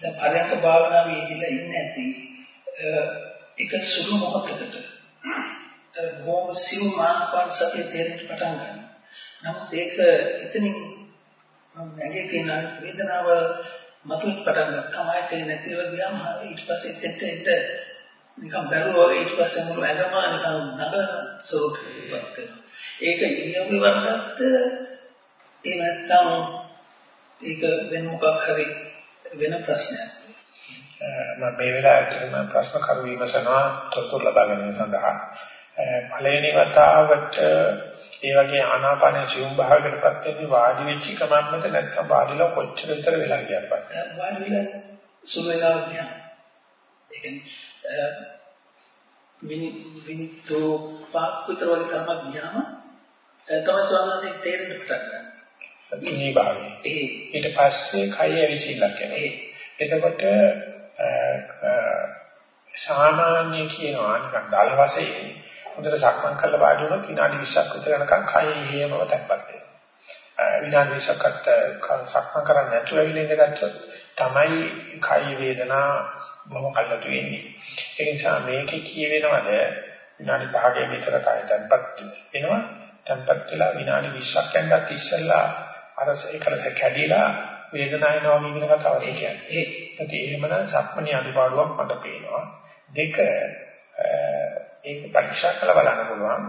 දැන් පරයන්ක භාවනාවේ ඉඳලා ඉන්නේ නැති එක සුළු මොහොතකට බොහොම සිව් මානපාන සතිය තේරෙන්න පටන් ගන්නවා. නමුත් ඒක එතනින් නැගේ කියන වේදනාව මතුවෙන්න පටන් ගත්තාම ආයෙත් නැතිව ගියාම ඊට පස්සේ එතෙන්ට එන්න නිකන් බැලුවා වගේ ඊට පස්සේ මුළු ඇඟම නිකන් නගන ස්වරූපයකට වෙනවා. ඒක ඉරියව්වේ වරකට ඒ නැත්තම් ඒක වෙන මොකක් හරි වෙන ප්‍රශ්නයක්.
මම මේ වෙලාවට ප්‍රශ්න කරු විමසනවා තොරතුරු ලබා ගැනීම සඳහා පළවෙනි වතාවට ඒ වගේ ආනාපාන සිවුම් භාවයකටපත් වෙන්නේ වාඩි වෙච්ච කමක්මද නැත්නම් වාඩිලා කොච්චර විතර වෙලා ගියත් පස්සේ
වාඩි වෙලා සුළු වෙලා ගියා. ඒ කියන්නේ මිනිත්තු පහක් විතර වගේ කමක් ගියාම තමයි ස්වාමීන් තේරෙන්න පටන් ගන්නවා.
ඉන්නේ භාවයේ. ඒ ඊට පස්සේ කය ඇවිසිල්ලක් එනවා. එතකොට සාමාන්‍ය කියනවා නිකන් දල වශයෙන් හොඳට සක්මන් කරලා වාඩි වුණොත් විනාඩි 20ක් විතර යනකම් කය හේමව තැම්පත් වෙනවා. විනාඩි 20කට සක්මන් කරන්නේ නැතුව ඇවිල්ලා ඉඳගත්තොත් තමයි කය වේදනා බොහොම කල්ලාතු වෙන්නේ. ඒ නිසා මේකේ කියවෙනවද විනාඩි 5ක විතර කය තැම්පත් වෙනවා. තැම්පත් වෙලා විනාඩි 20ක් යනකම් ඉස්සෙල්ලා අර ඒකලස කැඩිලා වේදනාව එනවා කියන කතාව කියන්නේ. ඒ එහෙමනම් සක්මණේ අනිවාර්යවක් මට පේනවා. දෙක ඒක පරීක්ෂා කරලා බලන්න පුළුවන්.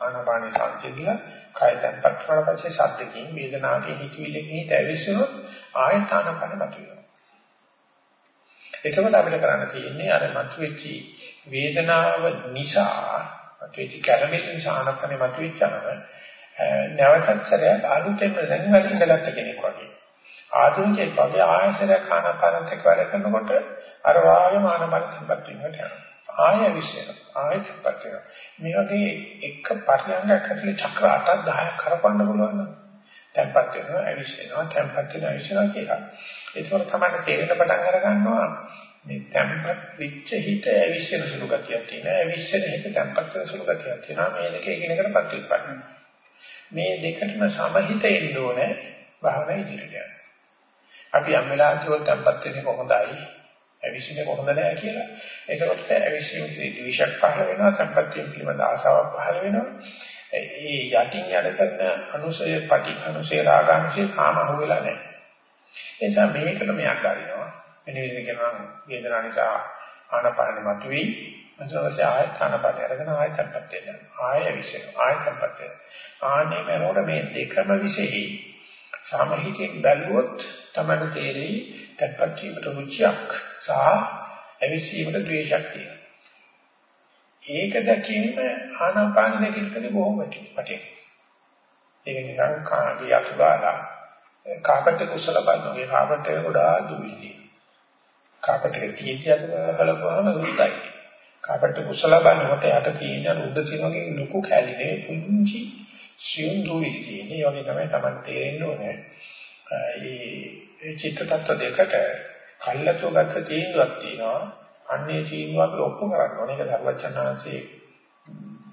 ආනාපාන සංසිඳිලා කය තැම්පත් වුණාට පස්සේ සද්දකින් වේදනාවකින් හිතවිල්ලකින් හිත ඇවිස්සුනොත් ආයෙත් ආනාපාන මතුවෙනවා. එතකොට අපිට කරන්න තියෙන්නේ අර මතුවෙච්ච වේදනාව නිසා මතුවෙච්ච කැළඹෙන නිසා ආනාපානෙ මතුවෙච්චම නැවතත් සැරයක් අලුතෙන් දැන් වලින් ඉඳගත්ත කෙනෙක් වගේ. ආධුනිකයෙක් වගේ ආයසරයක් ආනාපානත් එක්ක වැඩ කරනකොට අර වාගේ ආනාපාන සම්පත් වෙනවට යනවා. ආය විශ්යන ආයත් පත්‍ය මේ වගේ එක පරියන්ගයක් ඇතුලේ චක්‍ර 8ක් 10ක් කරපන්න පුළුවන් නම් tempat වෙනවා අවිශ්යනවා tempat වෙනවා අවිශ්යනවා කියලා. ඒකවල තමයි තේරෙන පටන් අර ගන්නවා මේ tempat විච්ච හිත අවිශ්යන සුළු ගතියක් තියෙනවා. අවිශ්යන හිත tempat වෙන සුළු ගතියක් තියෙනවා. මේ දෙක එකිනෙකට ප්‍රතිඋත්පන්න මේ දෙකටම සමහිත එන්න ඕනේ භාවනා ඉදිරියට. අපි යම් වෙලාවක tempat වෙන්නේ කොහොමදයි ඇවිසින්නේ කොහොමද නැහැ කියලා. එතකොට ඇවිසින් ද්වේෂයක් පහළ වෙනවා, සම්පත්තිය පිළිබඳ ආසාවක් පහළ වෙනවා. ඒ යටින් යට කරන අනුසය, පටි අනුසය, රාගානුසය කාම අහුවෙලා නැහැ. ඒ නිසා මේකට මෙයක් ගන්නවා. වෙන විදිහට කියනවා වේදනාව නිසා ආනපානෙ මතුවේයි. ඊට ආයත ආනපානෙ අරගෙන ආයත සම්පත් වෙනවා. ආය විශේෂ ආයත සම්පත් වෙනවා. ආනේ මනෝර මේ දෙකම විශේෂයි. සාමහිතින් බැලුවොත් තමයි තේරෙයි තත්පත් වීමට රුචියක් සහ අවිසීමට ද්වේෂයක් තියෙනවා. ඒක දැකීම ආනාපාන දැකීමට බොහොම වටිනවා. ඒක නිකන් කාගේ අතුබාලා කාපට් කුසල බලනවා. කාපට් එක ගොඩාක් දුවිලි. කාපට් එක තියෙද්දි අත බලපුවම දුත්තයි. කාපට් කුසල බලනකොට යට තියෙන උඩ තියෙන වගේ ලොකු කැලිනේ පුංචි සියුම් දුවිලි තියෙන. ඒ වගේ තමයි Taman තේරෙන්න ඕනේ. ඒ චිත්ත tattwa දෙකට කල්ලාතෝ ගත්ත තීන්දුවක් තියෙනවා. අන්නේ තීන්දුව අපි ඔප්පු කරන්න ඕනේ. ඒක සර්වචනාංශයේ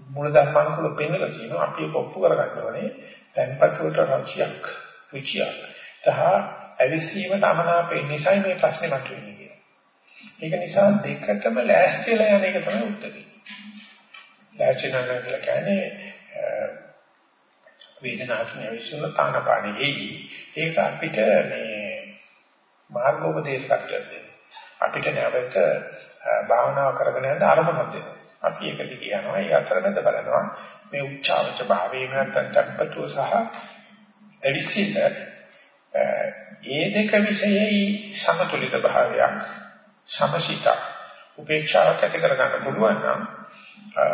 මූල ධර්මානුකූල පෙන්නලා තියෙනවා. අපි ඒක ඔප්පු කරගන්න ඕනේ. තැන්පත් වලට රුචියක් රුචියක්. තහ අවිසීමට අමනාපේ නිසයි මේ ප්‍රශ්නේ මතුවෙන්නේ කියලා. ඒක නිසා දෙකටම ලෑස්තිලා යන එක තමයි උත්තරේ. ලෑස්ති නැත්නම් කියලා කියන්නේ වේදනාවකින් ඇවිස්සුන තානපාණි එයි. ඒක අපිට මේ මාර්ගෝපදේශයක් දෙන්නේ. අපිට නැවත භාවනාව කරගෙන යන්න අරමුණක් දෙනවා. අපි ඒක දිගේ යනවා. ඒ අතරමැද බලනවා මේ උච්චාවච භාවයේ නැත්නම් tempatu සහ එවිසිත ඒ දෙක විශේෂයි සමතුලිත භාවයක් සමසිත උපේක්ෂාවක් ඇති කරගන්න පුළුවන් නම්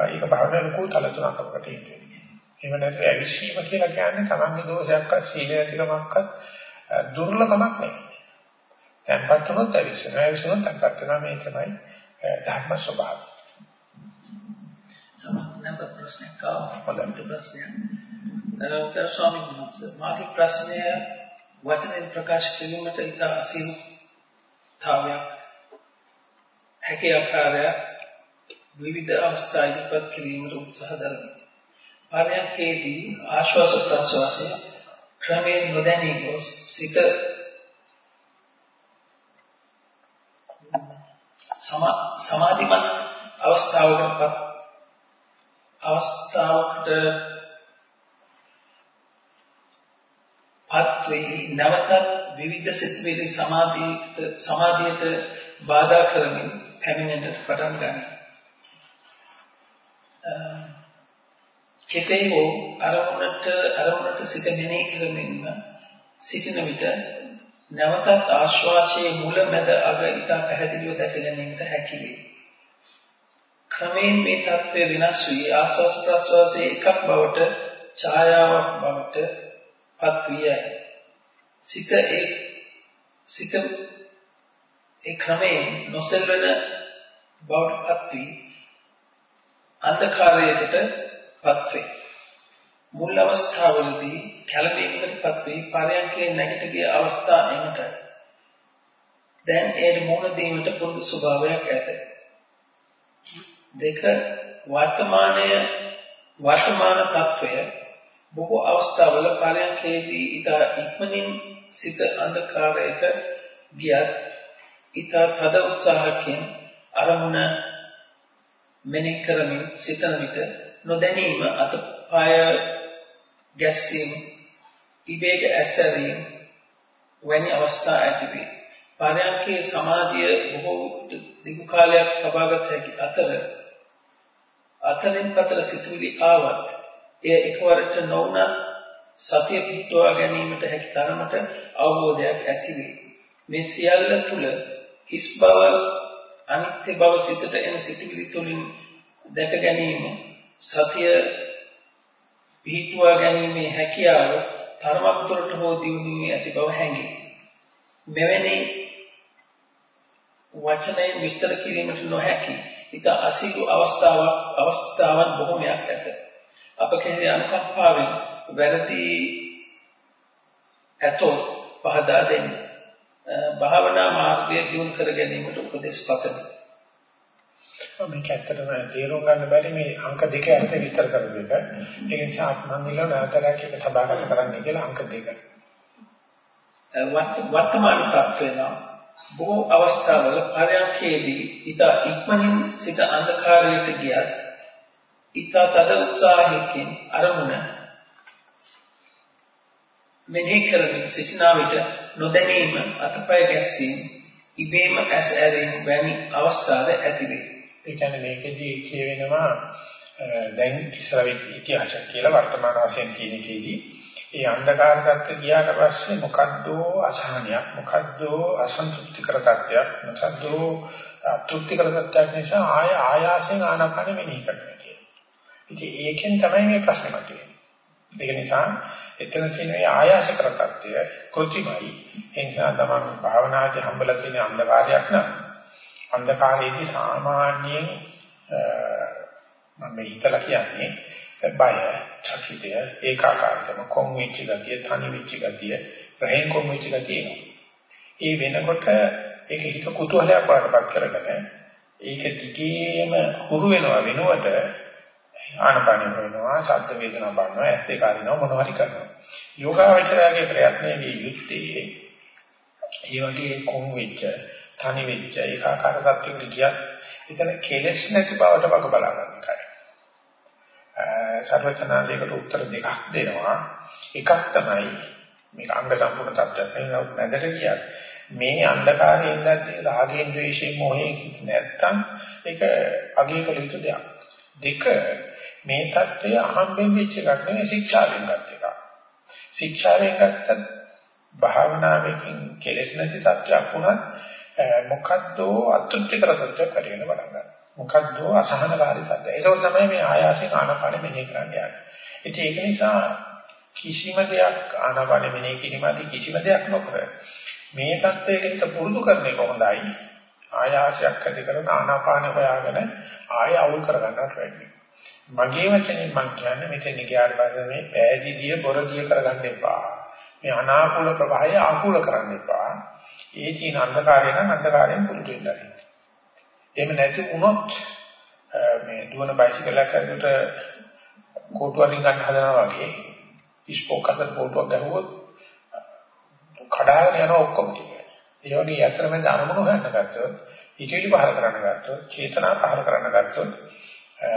ඒක භාවනාවේ ලොකු තල තුනක් අපකට ඉන්නේ. එහෙම නැත්නම් ඇවිස්සීම කියලා කියන්නේ තමන්ගේ දෝෂයක්වත් සීල නැතිකමක්වත් දුර්ලභමක් නෙවෙයි. tempat වුණොත් ඇවිස්සෙනවා. ඇවිස්සුනොත් tempat වෙනවා මේ තමයි ධර්ම ස්වභාවය.
නැවත ප්‍රශ්නයක් ආවා. පළවෙනි ප්‍රශ්නය. ගරු ස්වාමීන් වහන්සේ මාගේ ප්‍රශ්නය වචනෙන් ප්‍රකාශ කිරීමට ඉතා අසීමතාවයක් හැකි ආකාරය විවිධ අවස්ථා ඉදිරිපත් කිරීමට උත්සාහ දරමි. පරයන්කේදී ආශ්වාස ප්‍රශ්වාසය ක්‍රමයෙන් නොදැනී ගොස් සිත සමාධිමත් අවස්ථාවකට අවස්ථාවකට පත් වෙයි නැවතත් විවිධ සිතුවිලි සමාධියට සමාධියට බාධා කරමින් පැමිණෙන්නට පටන් ගන්නවා. කෙසේ හෝ අරමුණට අරමුණට සිත මෙනෙහි කරමින් සිටින විට නැවතත් ආශ්වාසයේ මුල මැද අග ඊට පැහැදිලිව දැක ගැනීමට හැකි වේ. ක්‍රමයෙන් මේ தත්ත්වය වෙනස් වී ආශ්වාස ප්‍රශ්වාසයේ එකක් බවට ඡායාවක් බවට පත් විය. සිත ඒ සිත ඒ ක්‍රමයෙන් නොසෙල්වෙන බවට පත් වී අන්ධකාරයකට පත් වේ. මුල් අවස්ථාවවලදී කලබලයකටපත් වී පරයන්කේ නැගිට ගිය අවස්ථා එන්නට. දැන් ඒට මොන දෙයකට පොදු ස්වභාවයක් ඇත. දෙක වර්තමානය වර්තමාන తত্ত্বය බොහෝ අවස්ථාවල පරයන්කේදී ඊට ඉක්මනින් සිත අන්ධකාරයට ගියත් ඊට තද උත්සාහකින් අරමුණ මෙනෙහි කරමින් සිතන විට නොදැනීම අතපය ගැස්සීම ඉබේට ඇසරීම වැනි අවස්ථා ඇතිවේ. පරයන්කේ සමාධිය බොහෝ දිගු කාලයක් ලබාගත හැකි අතර අතරින් පතර සිතුවිලි ආවත් එය එකවරට නොවුන සතිය පිටවා ගැනීමට හැකි තරමට අවබෝධයක් ඇතිවේ. මේ සියල්ල තුල හිස් බව අනිත්‍ය බව සිතට එන සිතුවිලි තුලින් දැක ගැනීම සතිය පිහිටුවා ගැනීමේ හැකියාව තරමක් දුරට හෝ දියුණු වී ඇති බව හැඟේ. මෙවැනි වචනයෙන් විස්තර කිරීමට නොහැකි ඊට අසීරු අවස්ථාවක් අවස්ථාවන් බොහෝමයක් ඇත. අප කෙරෙහි අනුකම්පාවෙන් වැරදි ඇතෝ පහදා දෙන්න. භාවනා මාර්ගය දියුණු කර ගැනීමට උපදෙස් පතමි.
මේක ඇත්තටම තේරුම් ගන්න බැරි මේ අංක දෙක අර්ථ විස්තර කරපු එක. ඒ නිසා මම ඉල්ලන නැවතලක් එක සභාගත කරන්න කියලා අංක දෙක.
වර්තමාන තත්ත්වය නම් බොහෝ අවස්ථාවල පරයන්කේදී ඊට ඉක්මනින් සිත අන්ධකාරයට ගියත් ඊට තද උත්සාහයකින් අරමුණ මෙනෙහි කරමින් සිටිනා විට නොදැනීම අතපය ගැස්සීම ඉබේම ඇස් ඇරීම වැනි අවස්ථාද ඇතිවේ.
ඒ කියන්නේ මේකෙදී කියවෙනවා දැන් ඉස්සර ඉතිහාසය කියලා වර්තමාන වශයෙන් තියෙන කේදී ඒ අන්ධකාර තත්ත්ව ගියාට පස්සේ මොකද්ද අසහනයක් මොකද්ද අසන්තුෂ්ටිකර තත්ත්වයක් මොකද්ද අතෘප්තිකර තත්ත්වයක් නිසා ආය ආයාසයෙන් ආනාපාන මෙනෙහි කරනවා කියන්නේ. ඉතින් ඒකෙන් තමයි මේ ප්‍රශ්නේ මතුවෙන්නේ. ඒක නිසා එතන තියෙන ආයාස කර තත්ත්වය කෘත්‍රිමයි. ඒ නිසා තමයි භාවනාදී හම්බලා තියෙන අන්ධකාරයක් නම් අන්ධකාරයේදී සාමාන්‍යයෙන් මම හිතලා කියන්නේ බය, චකිතය, ඒකාකාරකම, කොම් වෙච්ච ගතිය, තනි වෙච්ච ගතිය, රහෙන් කොම් වෙච්ච ගතිය එනවා. ඒ වෙනකොට ඒක හිත කුතුහලයක් වඩපත් කරගෙන ඒක දිගේම හුරු වෙනවා වෙනුවට ආනපාන වෙනවා, ශබ්ද වේදනා බලනවා, ඇස් දෙක අරිනවා මොනවා හරි කරනවා. යෝගාවචරයේ ප්‍රයත්නයේ යුක්තියේ ඒ වගේ කොම් වෙච්ච තනි වෙච්ච ඒකාකාර සත්‍යෙට ගියත් එතන කෙලෙස් නැති බවට වග බලා ගන්න එකයි. සර්වචනාලයකට උත්තර දෙකක් දෙනවා. එකක් තමයි මේක අංග සම්පූර්ණ තත්ත්වයක් නෙවෙයි නැදට ගියත් මේ අන්ධකාරයේ ඉඳද්දී රාගයෙන් ද්වේෂයෙන් මොහයෙන් නැත්තම් ඒක අගය කළ යුතු දෙයක්. දෙක මේ தත්ත්වය අහම්බෙන් වෙච්ච එකක් නෙවෙයි ශික්ෂාවෙන් ගත් එකක්. ශික්ෂාවෙන් ගත්තත් භාවනාවකින් කෙලෙස් නැති තත්ත්වයක් වුණත් මොකද්ද අතෘප්ති කර තත්ත්වයක් වැඩි වෙන පටන් ගන්නවා. මොකද්ද අසහනකාරී තත්ත්වය. ඒක තමයි මේ ආයාසයෙන් ආනාපානෙ මෙහෙය කරන්න යන්නේ. ඉතින් ඒක නිසා කිසිම දෙයක් ආනාපානෙ මෙහෙය කිරීමදී කිසිම දෙයක් නොකර මේ தත්ත්වයකට පුරුදු කරන එක හොඳයි. ආයාසයක් ඇති කරන ආනාපාන හොයාගෙන ආය අවුල් කරගන්නට වැඩි. මගේ වචනේ මම කියන්නේ මෙතන ගියාට පස්සේ මේ පෑදීදිය බොරදිය කරගන්න එපා. මේ අනාකූල ප්‍රවාහය ආකූල කරන්න එපා. ඒ තියෙන අන්ධකාරය නම් අන්ධකාරයෙන් පුරුදු වෙන්න එහෙම නැති වුණොත් මේ දුවන බයිසිකලයක් හරියට කෝටුවකින් ගන්න හදනවා වගේ ඉස්පෝක් අතර කෝටුවක් ගහුවොත් කඩාගෙන යන ඔක්කොම ටික. ඒ වගේ අතරමැද අරමුණු හොයන්න ගත්තොත්, ඉතිලි පහර කරන්න ගත්තොත්, චේතනා පහර කරන්න ගත්තොත්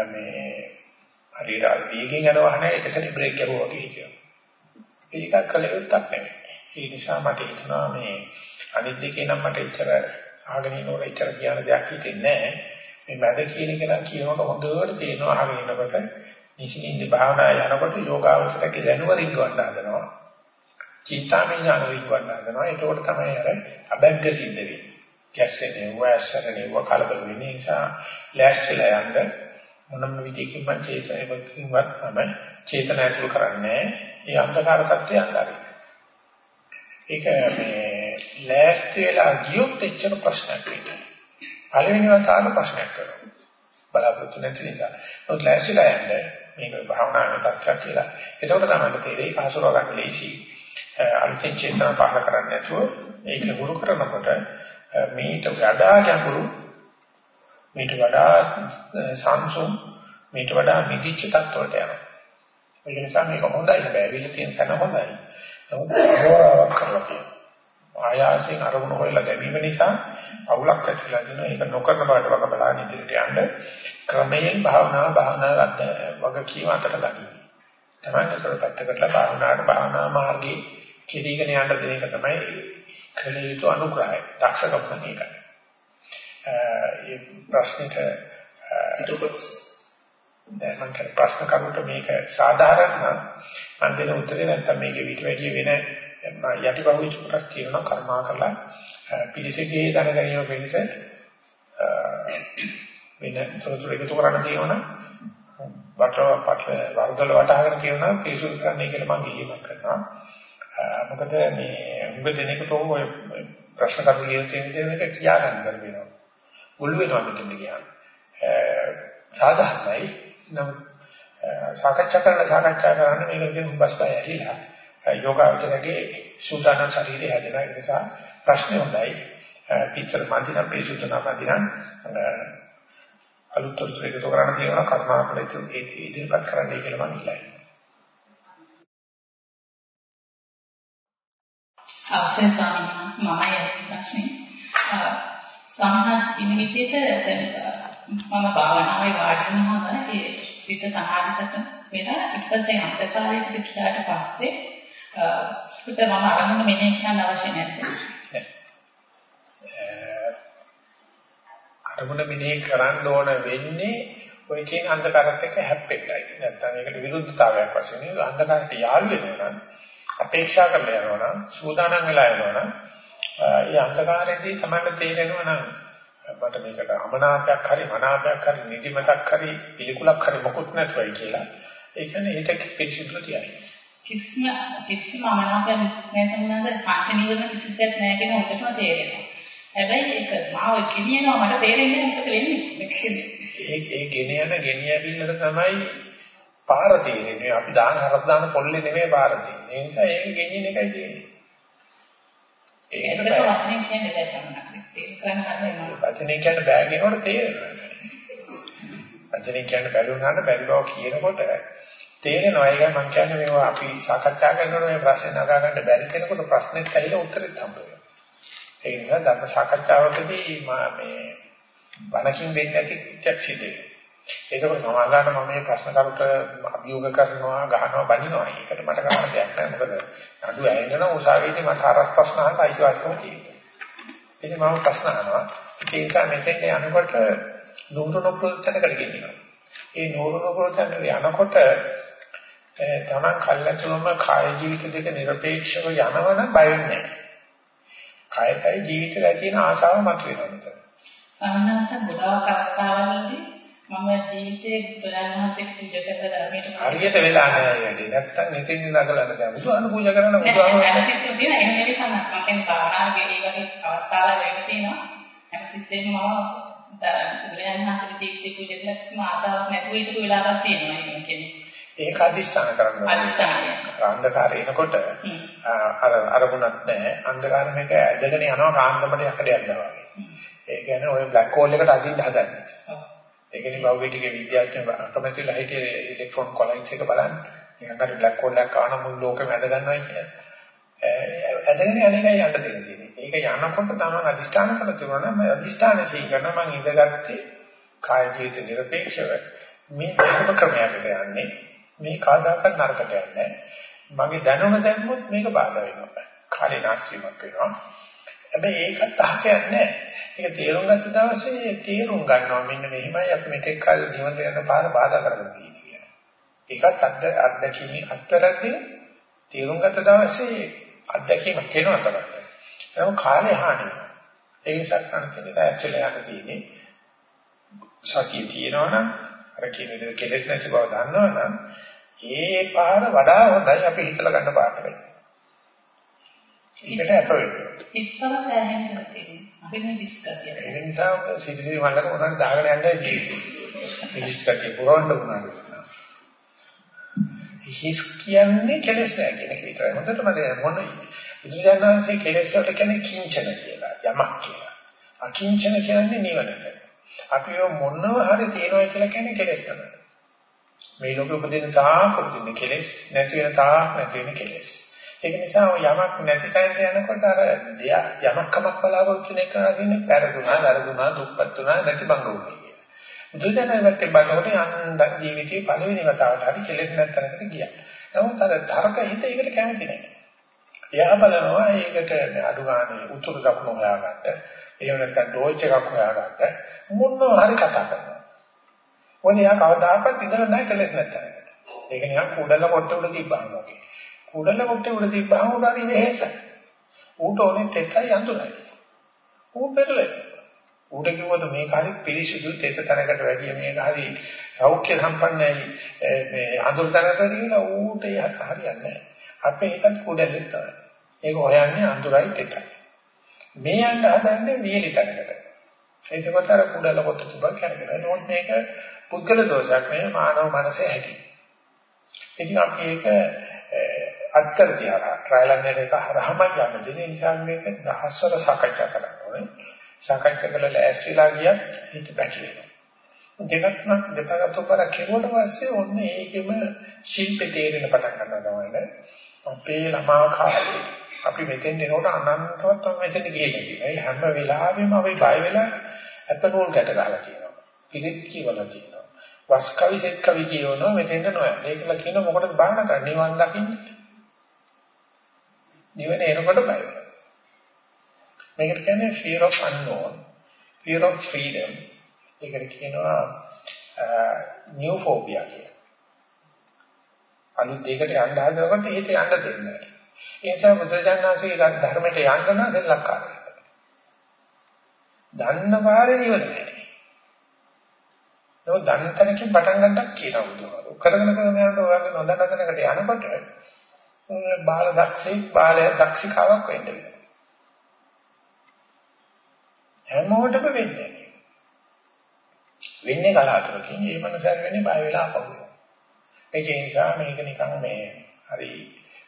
මේ හරියට වේගෙන් යන වාහනේ එක සැරේ බ්‍රේක් ගැහුවා වගේ හිතෙනවා. ඒක කලියුත්තක් නෙමෙයි. ඒ නිසා මට හිතෙනවා මේ අනිත් දෙකේ නම් මට ඉතර ආගෙන ඉනෝර ඉතර කියන දෙයක් හිතෙන්නේ නැහැ. මේ මැද කියන එක නම් කියනකොට හොඳට තේරෙනවා ආගෙන ඉනකොට නිසින්ින්ද භාවනා යනකොට යෝගාවචරකේ දැනුව රිංගවන්න හදනවා. චින්තාමය ඥාන රිංගවන්න හදනවා. ඒකෝට තමයි අර අබැග්ග සිද්ධ වෙන්නේ. ගැස්සෙන්නේ වයසරනේ වකලබල වෙන්නේ නිසා ලෑස්තිලා යන්න මොනම විදිහකින් මම චේතනාවකින්වත් මම චේතන ඇතුළු කරන්නේ ඒ අන්ධකාර තත්ත්වය අඳාරි. ඒක මේ ලෑස්ති වෙලා ගියොත් එච්චර ප්‍රශ්නයක් වෙන්නේ. පළවෙනි වතාවට ප්‍රශ්නයක් කරනවා. බලාපොරොත්තු නැති නිසා. නමුත් ලෑස්තිලා යන්නේ මේක භාවනාවේ තත්ත්වයක් කියලා. ඒකෝට තමයි තේරෙයි කහසුර ගන්න ලේසි. අලුතෙන් චේතනා පහල කරන්නේ නැතුව ඒක ගුරු කරනකොට මේට වඩා ගැඹුරු මේට වඩා සංසුම් මේට වඩා මිදිච්ච තත්ත්වයට යනවා. ඒ නිසා මේක හොඳයි හැබැයි විල තියෙන තැන හොඳයි. නමුත් හොරාවක් කරලා තියෙනවා. ආයාසයෙන් අරමුණ හොයලා ගැනීම නිසා අවුලක් ඇතිලා දෙනවා. ඒක නොකරන බාට වග බලන්න ඉදිරියට යන්න ක්‍රමයෙන් භාවනාව භාවනාව වගකීම අතට ගන්න. තමයි ඒතර පැත්තකට භාවනාවට භාවනා මාර්ගයේ කෙරීගෙන යන්න දෙන එක තමයි කළ යුතු අනුග්‍රහය. දක්ෂකම මේකයි. ඒ ප්‍රශ්නෙට
එතකොට
දැන් මම කියන ප්‍රශ්න කරුට මේක සාධාරණ නම් මම දෙන උත්තරේ නැත්තම් මේකේ විතර වැඩි වෙන යටිපහුවිච්ච කොටස් තියෙනවා කර්මා කරලා. පිළිසෙගේ දන ගැනීම වෙනස වෙන තොරතුරු එකතු කරන්න තියෙනවා වටව පට වර්ගල වටහාගෙන කියනවා පිළිසුදු කරන්න කියලා මම ඉල්ලීමක් කරනවා. මොකද මේ උඹ දෙනෙකුට ඔය ප්‍රශ්න කරු කියන තියෙන එක කියා ගන්න බැරි වෙනවා. මුළු වෙනවා මෙතන කියන්නේ. සාධාරණයි. නම් සාකච්ඡා කරන සාකච්ඡා කරන මේක කියන බස්පය ඇහිලා යෝගාචරයේ සූදානම් ශරීරය හැදෙන නිසා ප්‍රශ්නේ හොඳයි. පිටර මන්දිනම් පිසුතුනා මන්දිනම් අලුත් තොරතුරු එකතු කරන්න තියෙනවා. කර්මාකල ඒ ඉදිරිපත් කරන්නයි කියලා මම ඉල්ලයි.
අවසන් ස්වාමීන් වහන්සේ මම යන්නේ ප්‍රශ්නේ. සමහර ඉන්න විදිහට මම භාවනාවේ වාඩි වුණාම ඒ සිත සමාධිගත වෙලා ඊට පස්සේ අන්තකාරයකට ගියාට පස්සේ පිට මම අරමුණ මෙනෙහි කරන්න අවශ්‍ය නැද්ද?
අරමුණ මෙනෙහි කරන්න ඕන වෙන්නේ ඔය කියන අන්ධකාරත් එක්ක හැප්පෙන්නයි. නැත්තම් ඒකට විරුද්ධතාවයක් වශයෙන් නේ අන්ධකාරට යාළු වෙනවා නම් අපේක්ෂා කරලා යනවා නම් සූදානම් වෙලා යනවා නම් ඒ අන්ධකාරයේදී තමයි තේරෙනවා නම් මට මේකට අමනාපයක් හරි මනාපයක් හරි නිදිමතක් හරි පිළිකුලක් හරි මොකුත් නැතුවයි කියලා. ඒ කියන්නේ ඒක පිළිසිදු තියයි.
කිසිම කිසිම අමනාපයක් නැහැ සම්බන්ධ පංච නිවන කිසිසේත් නැහැ කියන උඩටම තේරෙනවා. හැබැයි ඒක මාව ගෙනියනවා මට තේරෙන්නේ මොකද වෙන්නේ
ඒ ඒ ගෙන යන ගෙනියවිල්ලට තමයි පාර තියෙන්නේ. අපි දාන හරස් දාන පොල්ලේ නෙමෙයි පාර තියෙන්නේ. ඒ නිසා ඒක ගෙනියන එකයි තියෙන්නේ.
ඒකට වචනේ කියන්නේ බෑ සම්මත. ඒක කරන්න හදන්නේ
වචනේ කියන්න බෑ කියනකොට තේරෙනවා. වචනේ කියන්න බැරි වුණාට බැරි බව කියනකොට තේරෙනවා ඒක මම කියන්නේ මේවා අපි සාකච්ඡා කරනකොට මේ ප්‍රශ්නේ නගා ගන්න බැරි කෙනෙකුට ප්‍රශ්නෙත් ඇහිලා උත්තරෙත් හම්බ වෙනවා. ඒ නිසා ධර්ම සාකච්ඡාවකදී මා මේ බණකින් වෙන්නේ නැති පිටක් සිදුවේ. ඒකවල සමාදාන මම මේ ප්‍රශ්න කරුට අභියෝග කරනවා ගහනවා බනිනවා. ඒකට මට කරන්න දෙයක් නැහැ. මොකද නඩු ඇහෙන්න උසාවියේදී මට හරස් ප්‍රශ්න අහන්න අයිතිවාසිකම තියෙනවා. ඉතින් මම ප්‍රශ්න අහනවා. ඒ නිසා මෙතෙන් යනකොට නුරුණු ප්‍රොතනකට ගෙනියනවා. ඒ නුරුණු ප්‍රොතනකට යනකොට තමන් කල්ලාතුම කාය ජීවිත දෙක নিরপেক্ষව යනවනම් බය වෙන්නේ නැහැ. කායයි ජීවිතය තියෙන ආසාව මත වෙනවා නේද?
සාමාන්‍යස ගොඩාක් අවස්ථාවලදී මම ජීවිතේ බලන්හසෙක් පූජා කරලා ධර්මයට
හරියට වෙලා නැහැ වැඩි. නැත්තම් මෙතෙන් ඉඳලාද දැන් බුදුහාම පූජා කරන
බුදුහාම හැමතිස්සෙම දින එන්නේ විසන්නක්. මම දැන් භාවනාවේ ඒ වගේ අවස්ථාවල් වෙන්න තියෙනවා. හැමතිස්සෙම මම බලන්හසෙ ජීවිතේ පූජා කරලා කිසිම ආසාවක් නැතුව ඉතුරු වෙලාවක් තියෙනවා. ඒ කියන්නේ
ඒක අදිස්ථාන කරන්න
අදිස්ථානය.
අන්ධකාරය එනකොට අර අරමුණක් නැහැ. අන්ධකාරෙ මේක ඇදගෙන යනවා කාන්දමට යකඩ යනවා වගේ. ඒ කියන්නේ ওই බ්ලැක් හෝල් එකට අදින්න හදන්නේ. ඒකනේ භෞතික විද්‍යාඥයෝ අකමැතිලා හිටියේ ඉලෙක්ට්‍රෝන කොලයිඩ්ස් එක බලන්න. නිකන් අර බ්ලැක් හෝල් එකක් ආවම මුළු ලෝකෙම ඇද ගන්නවා කියන්නේ. ඇදගෙන යන එකයි යන්න දෙන්නේ. ඒක යනකොට තමයි අදිෂ්ඨාන කරලා තිබුණා නම් අදිෂ්ඨාන සීකරන මම ඉඳගත්තේ කාය ජීවිත නිර්පේක්ෂව මේ ධර්ම ක්‍රමයකට යන්නේ මේ කාදාකත් නරකට යන්නේ මගේ දැනුම දැම්මොත් මේක බාධා වෙනවා. කාලේ නාස්තිමක් වෙනවා. හැබැයි ඒකත් අහක යන්නේ ඒක තේරුම් ගත්ත දවසේ තේරුම් ගන්නවා මෙන්න මෙහිමයි අපි මෙතෙක් කල් නිවන් යන පාර බාධා කරගෙන තියෙන්නේ. ඒකත් අද්ද අත්දැකීම් අත්තරදී තේරුම් ගත්ත දවසේ අත්දැකීම කෙනවා තමයි. ඒක කාලේ හානිය. ඒ නිසා කන්කේ ඇක්චුලි යන්න තියෙන්නේ. සතිය තියෙනවනම් අර කියන විදිහට කෙලෙස් නැති බව දන්නවනම් ඒ පාර වඩා හොඳයි අපි හිතලා ගන්න පාරට වෙන්නේ. ඒකට අප වෙන්නේ.
ඉස්සර සෑහෙන තියෙනවා. අපි මේ ඩිස්කස්
ඒ නිසා සිතිවිලි මල්ලක මොනවද දාගෙන යන්නේ ජීවිතේ. ඩිස්කස් පුරවන්න උනා. හිස් කියන්නේ කෙලෙස් නැහැ කියන එක විතරයි. හොඳට මම මොන බුදුජානනාංශයේ කෙලෙස් වලට කියන්නේ කිංචන කියලා යමක් කියලා. අකිංචන කියන්නේ නිවනට. අපි මොනව හරි තියනවා කියලා කියන්නේ කෙලෙස් තමයි. මේ ලෝකෙ උපදින තාක් උපදින කෙලෙස් නැති වෙන තාක් නැති වෙන කෙලෙස්. ඒක නිසා යමක් නැති තැනට යනකොට අර යමක් කමක් බලාපොරොත්තු වෙන එක කියන්නේ පෙරදුනා, දරදුනා, දුක්පත්ුනා නැති බංග වුණා කියලා. බුදුජානනාංශයේ බලනකොට යන්න ජීවිතේ පළවෙනි වතාවට හරි කෙලෙස් නැත්තරකට ගියා. නමුත් අර තරක හිත ඒකට කැමති නැහැ. එයා බලනවා ඒකට අඩු ගන්න උතුරු දකුණු හොයාගන්න. එහෙම නැත්නම් ඩෝච් එකක් හොයාගන්න. මොනවා හරි කතා කරනවා. මොනේ යා කවදාකවත් ඉඳලා නැහැ කෙලෙස් නැත්තන. ඒක නිකන් කුඩල කොට උඩ තිබ්බා වගේ. කුඩල කොට උඩ තිබ්බාම උඩ හරි වෙහෙස. ඌට ඕනේ තෙතයි අඳුරයි. ඌ පෙරලයි. ඌට කිව්වොත් මේක හරි පිළිසිදු තෙත තරකට වැඩිය මේක හරි සෞඛ්‍ය සම්පන්නයි මේ අඳුර තරකට කියලා ඌට හරියන්නේ නැහැ. අපේ හිතත් කුඩලෙක් තමයි. ඒක හොයන්නේ අඳුරයි එකයි. මේ යන්න හදන්නේ වියලි තැනකට. ඒකකට අර කුඩල කොට තිබ්බා කරගෙන. නෝත් මේක පුද්ගල දෝෂයක් නෙවෙයි මානව මනසේ හැටි. ඉතින් අපි ඒක අත්තර තියලා ට්‍රයිල් එකක් හරහම යන්න දෙන නිසා මේක දහස්වර සාකච්ඡා කරන්න ඕනේ. සාකච්ඡා කරලා ලෑස්තිලා ගියත් හිත පැකිලෙනවා. දෙකක් තුනක් දෙපැත්තට උපර කෙරුවට පස්සේ ඔන්න ඒකෙම ශිල්පේ තේරෙන පටන් ගන්නවා තමයි. අපේ ළමා කාලේ අපි මෙතෙන් එනකොට අනන්තවත් මෙතෙන් ගිහිල්ලා තියෙනවා. ඒ හැම වෙලාවෙම අපි බය වෙලා අපනෝල් ගැට ගහලා තියෙනවා. පිළිත් කියවලා තියෙනවා. වස් කවි සෙත් කවි කියවනවා මෙතෙන්ට නොයන්නේ. ඒකලා කියන මොකටද බාහන ගන්න නිවන් දකින්නේ? නිවන එනකොට බය වෙනවා. මේකට කියන්නේ fear of unknown, fear of freedom. ඒකට කියනවා new phobia කියලා. අනිත් දෙයකට යන්න හදනකොට ඒක යන්න දෙන්නේ නැහැ. ඒ නිසා බුදුරජාණන්සේ ධර්මයට යන්න නම් සෙල්ලක්කාරයි. දන්න පාරේ නිවන නැහැ. ඒක දන්න තැනකින් පටන් ගන්නක් කියනවා බුදුහාමුදුරුවෝ. කරගෙන කරගෙන යනකොට ඔයගේ නොදන්න තැනකට යනකොට බාල දක්ෂෙක් බාල දක්ෂිකාවක් වෙන්න වෙනවා. හැමෝටම වෙන්නේ. වෙන්නේ කලාතුරකින් ඒ මනසට වෙන්නේ බය වෙලා අපහුව. ඒක නිසා මේක නිකන් මේ හරි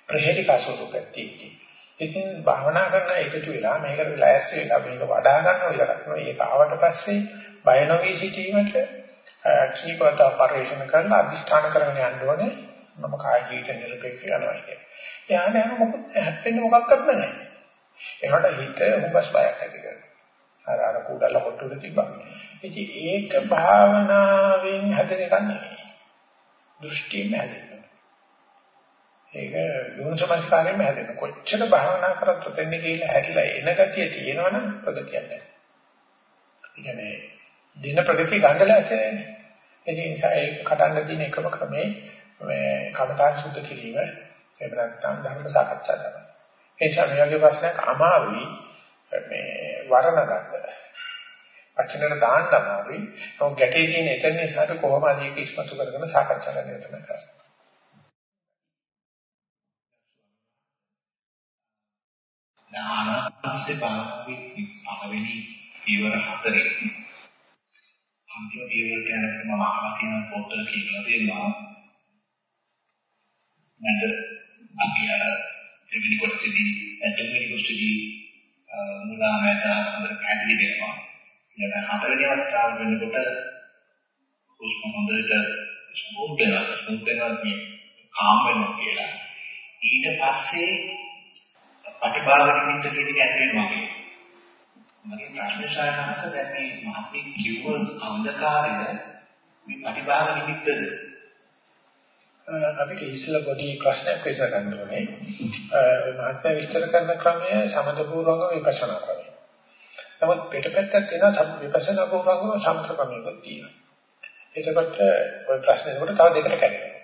ප්‍රහේලික ස්වරූපයක් තියෙන්නේ. ඉතින් භාවනා කරන එකතු වෙලා මේකට ලෑස්ති වෙලා මේක වඩා ගන්න විතරක් නෙවෙයි ඒක ආවට පස්සේ බය නොවී සිටීමට කීපවත පරිශන කරන අධිෂ්ඨාන කරගෙන යන්න ඕනේ මම කාය ජීවිත නිරපේක්ෂ යනවා කියන්නේ. එයාට යන මොකද හැප්පෙන්නේ මොකක්වත් නැහැ. ඒකට හිත හුඟස් බයක් ඇති කරනවා. අර අර කුඩල කොටුද තිබ්බා. ඉතින් ඒක භාවනාවෙන් හැදෙන එකක් නෙවෙයි. දෘෂ්ටියෙන් හැදෙනවා. ඒක යොමුසමස්කාරයෙන් හැදෙනවා. කොච්චර භාවනා කරත් ඔතෙන් ගිහිල්ලා හැරිලා එන ගතිය තියෙනවනම් ප්‍රගතියක් නැහැ. ඒ කියන්නේ දින ප්‍රගතිය ගන්න ලැස්තිනේ. ඒ නිසා ඒක කඩන්න තියෙන එකම ක්‍රමේ මේ කමඨාන් සුද්ධ කිරීම එහෙම නැත්නම් ධර්ම සාකච්ඡා තමයි. ඒ නිසා මේ වගේ ප්‍රශ්නයක් අමාරුයි මේ වරණ ගන්න. වචනට දාන්න අමාරුයි. ඒක ගැටේ තියෙන එතන නිසා කොහොම හරි ඒක ඉස්මතු කරගෙන සාකච්ඡා කරන්න යන කරන්නේ.
නානස්සේ පාරමී පළවෙනි පියවර හතරේ අන්තිම පියවරට යනකොට මම අහලා තියෙන පොත්වල කියලා තියෙනවා මන්ද අපි අර දෙවෙනි කොටසේදී දෙවෙනි කොටසේදී මුලා මැද හතර පැහැදිලි වෙනවා. ඊට හතරවෙනි අවස්ථාව වෙනකොට හුස්ම හොඳට ස්මූත් වෙනවා ස්මූත් වෙනවා මේ කාම් වෙනවා කියලා. ඊට පස්සේ ප්‍රතිභාව නිමිත්ත කියන එක ඇති වෙනවා කියන්නේ. මගේ ප්‍රශ්නේ සායනහස දැන් මේ මහත්මිය කිව්ව අන්ධකාරය මේ ප්‍රතිභාව නිමිත්තද
අපිට ඉස්සෙල්ලා පොඩි ප්‍රශ්නයක් විසඳ ගන්න ඕනේ. මහත්ය විස්තර කරන ක්‍රමය සමතපූර්වක විපස්සනා ක්‍රමය. නමුත් පිටපැත්තක් තියෙන විපස්සනා පූර්වක සමත ක්‍රමයක් තියෙනවා. එතකොට ඔය ප්‍රශ්නේ උඩ තව දෙකට කැඩෙනවා.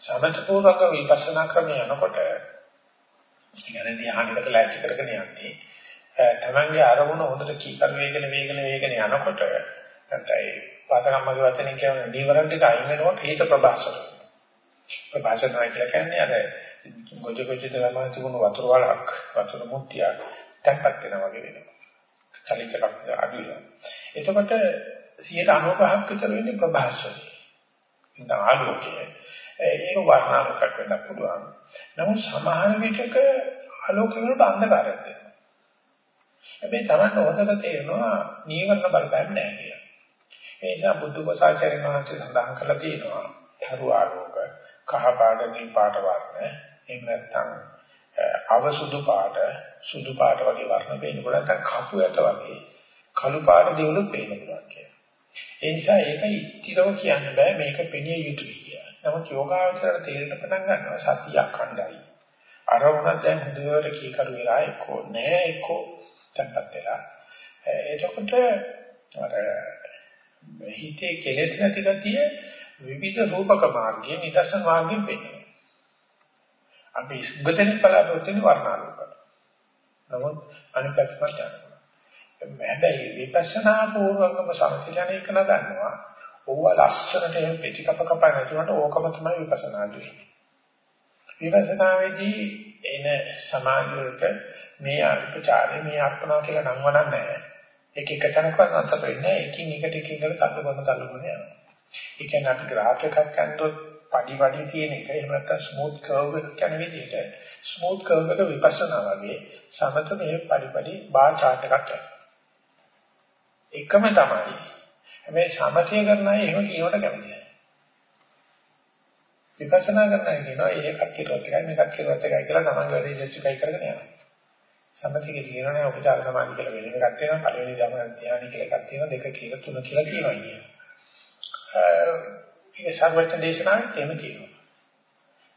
සමතපූර්වක විපස්සනා ක්‍රමය යනකොට කියන්නේ ධ්‍යානයකට ලෑස්ති කරගෙන යන්නේ තමන්ගේ අරමුණ හොඳට කීකර වේගන වේගන වේගන යනකොට නැත්නම් පාදකම්මගේ වචනෙන් කියන නීවරණ ටික අයින් වෙනකොට හිත ප්‍රබාසර. ප්‍රබාසර කියලා කියන්නේ අර ගොජ ගොජ තමයි තිබුණු වතුර වලක් වතුර මුට්ටියක් තැම්පත් වෙනවා වගේ වෙනවා. කලිචකක් අඩු වෙනවා. එතකොට 95ක් විතර වෙන්නේ ප්‍රබාසරයි. ඉතින් ආලෝකය ඒක වර්ණාලකක් වෙන්න පුළුවන්. නමුත් සමහර විටක ආලෝකය වලට අන්ධකාරයක් දෙනවා. හැබැයි Tamanට හොඳට තේරෙනවා නීවරණ බලපෑම් නැහැ කියලා. ඒ නිසා බුදු කොසාචාර්යන් වහන්සේ සඳහන් කරලා තියෙනවා ධරු ආලෝක කහ පාට නිල් පාට වර්ණ එහෙම නැත්නම් අවසුදු පාට සුදු පාට වගේ වර්ණ පේනකොට නැත්නම් කපු යට වගේ කළු පාට දෙවලුත් පේන්න පුළුවන් කියලා. ඒ නිසා ඒක ඉස්තිරව කියන්න බෑ මේක පෙනිය යුතුයි කියලා. නමුත් යෝගාවචරයට තේරෙන්න පටන් ගන්නවා සතියක් ඛණ්ඩයි. අරමුණ දැන් හොඳට කීකරු වෙලා එක්කෝ නෑ එක්කෝ තත්පත් වෙලා. එතකොට අර හිතේ කෙලෙස් නැති ගතිය විවිධ රූපක මාර්ගයේ නිදර්ශන මාර්ගයෙන් පෙන්නනවා. අපි සුගතෙන් බලාපොරොත්තු වෙන වර්ණාලෝක. නමුත් අනිත් පැත්තට යනවා. හැබැයි විපස්සනා පූර්වකම සමථයන එක නදන්නවා. ඕව ලස්සනට එහෙම පිටිකප කප නැතුනට ඕකම තමයි විපස්සනා දෙන්නේ. විපස්සනාවේදී එන සමාධි වලට මේ අර්පචාරය මේ අර්පණා කියලා නම් වනන්නේ නැහැ. ඒක එක තැනකවත් අතර වෙන්නේ එකින් එකට එකින් එකට තල්ලු කරන තල්ලු කරන යනවා. ඒ කියන්නේ අපි ග්‍රාෆ් එකක් ගන්නොත් පඩි පඩි තියෙන එක එහෙම නැත්නම් ස්මූත් කර්ව් එක කියන විදිහට ස්මූත් කර්ව් එක විපස්සනා වගේ සමත මේ පඩි පඩි බාර් chart එකක් යනවා. එකම තමයි. හැබැයි සමතය කරන අය එහෙම කියවට කැමති නැහැ. විපස්සනා කරන අය කියනවා ඒකත් කිරුවත් එකයි මේකත් කිරුවත් එකයි කියලා තමන්ගේ වැඩේ ජස්ටිෆයි කරගෙන යනවා. සම්මතිකේ තියෙනනේ උපචාර සමාධි කියලා වෙන එකක් තියෙනවා පළවෙනි ධර්ම ධ්‍යාන කියලා එකක් තියෙනවා දෙක කියලා තුන කියලා කියනවා කියන්නේ. ඒ සර්වඥ දේශනාවෙත් එහෙම කියනවා.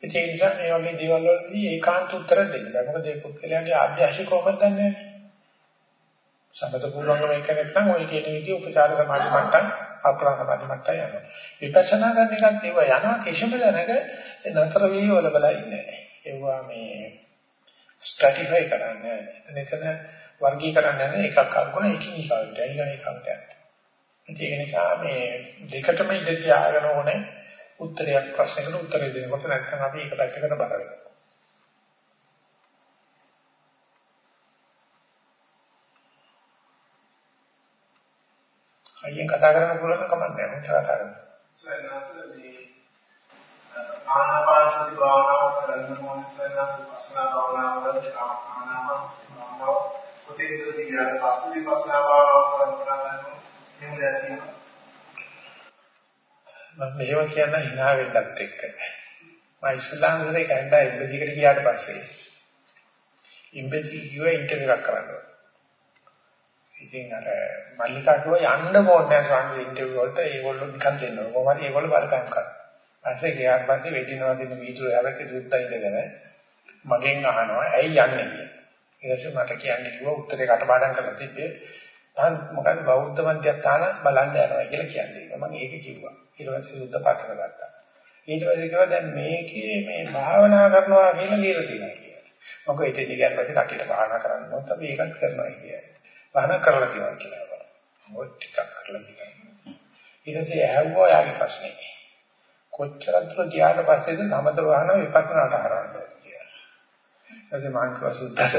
ඒ නිසා මේ වගේ දේවල් වලදී ඒකාන්ත උත්තර දෙන්න බෑ. මොකද ඒ පුද්ගලයාගේ ආධ්‍යාශික කොහොමද දන්නේ? සම්මත පූර්වංගම එක නැත්නම් ඔය කියන විදිහ උපචාර සමාධි මට්ටම් අප්‍රාණ සමාධි මට්ටම් යනවා. විපස්සනා කරන එකත් ඒව යනවා කිසිම දැනක නතර වී වල බලා ඉන්නේ නැහැ. ඒවා මේ ස්ට්‍රැටිෆයි කරන්නේ එතන වර්ගීකරණ නැහැ එකක් අල්කොන එකකින් එකකට ඊළඟ එකකට යනවා ඒක නිසා මේ දෙකටම ඉඳ තියාගෙන ඕනේ උත්තරයක් ප්‍රශ්නයකට උත්තර දෙනකොට නැත්නම් අපි එක පැත්තකට බර වෙනවා අයියෙන් කතා කරන්න පුළුවන් කමක් නැහැ. මම කතා කරනවා
සයන්නාස මේ ආනාපාන සති භාවනාව කරන්න ඕනේ. ප්‍රතිදින ගියාට පස්සේ විපස්සනා භාවනාව කරන්න ගන්නවා එහෙම දැක්කම
මම මෙහෙම කියන්න hina වෙන්නත් එක්ක. මම ඉස්ලාම් වලේ කැනඩා ඉම්බෙදිකට ගියාට පස්සේ ඉම්බෙදි ගියෝ ඉන්ටර්විව් එකක් කරනවා ඉතින් අර මල්ලිකා කිව්වා යන්න ඕනේ නැහැ ස්වාමීන් ඉන්ටර්විව් වලට. ඒගොල්ලෝ නිකන් දෙන්නවා කොහොමද ඒගොල්ලෝ බලපෑම් කරනවා ඊපස්සේ ගියාට පස්සේ වෙඩිනවා දෙන වීඩියෝ එකක් සුද්දා ඉඳගෙන මගෙන් අහනවා ඇයි යන්නේ? කියලා. ඊට පස්සේ මට කියන්න කිව්වා උත්තරේ කටපාඩම් කරලා තිබ්බේ මම මොකද බෞද්ධ මධ්‍යස්ථාන බලන්න යනවා කියලා කියන්නේ. මම ඒක කිව්වා. ඊට පස්සේ සුද්ධ පාඨක ගත්තා. ඊට පස්සේ කිව්වා දැන් මේකේ මේ භාවනා කරනවා කියලා ලියලා තියෙනවා කියලා. මොකද ඉතින් ඊගන් පස්සේ කටියට භාවනා කරන්න ඕනත් අපි ඒකත් කරනවා කියන්නේ. භාවනා කරලා තියෙනවා කියලා. මොකක් ටිකක් කරලා තියෙනවා. ඊට පස්සේ ඇහුවා යාගේ ප්‍රශ්නේ. කොච්චරක් දුර ගියාට පස්සේද සමත වහන විපස්සනාට හරවන්නේ කියලා. ඊට පස්සේ මාංක වසුද්දට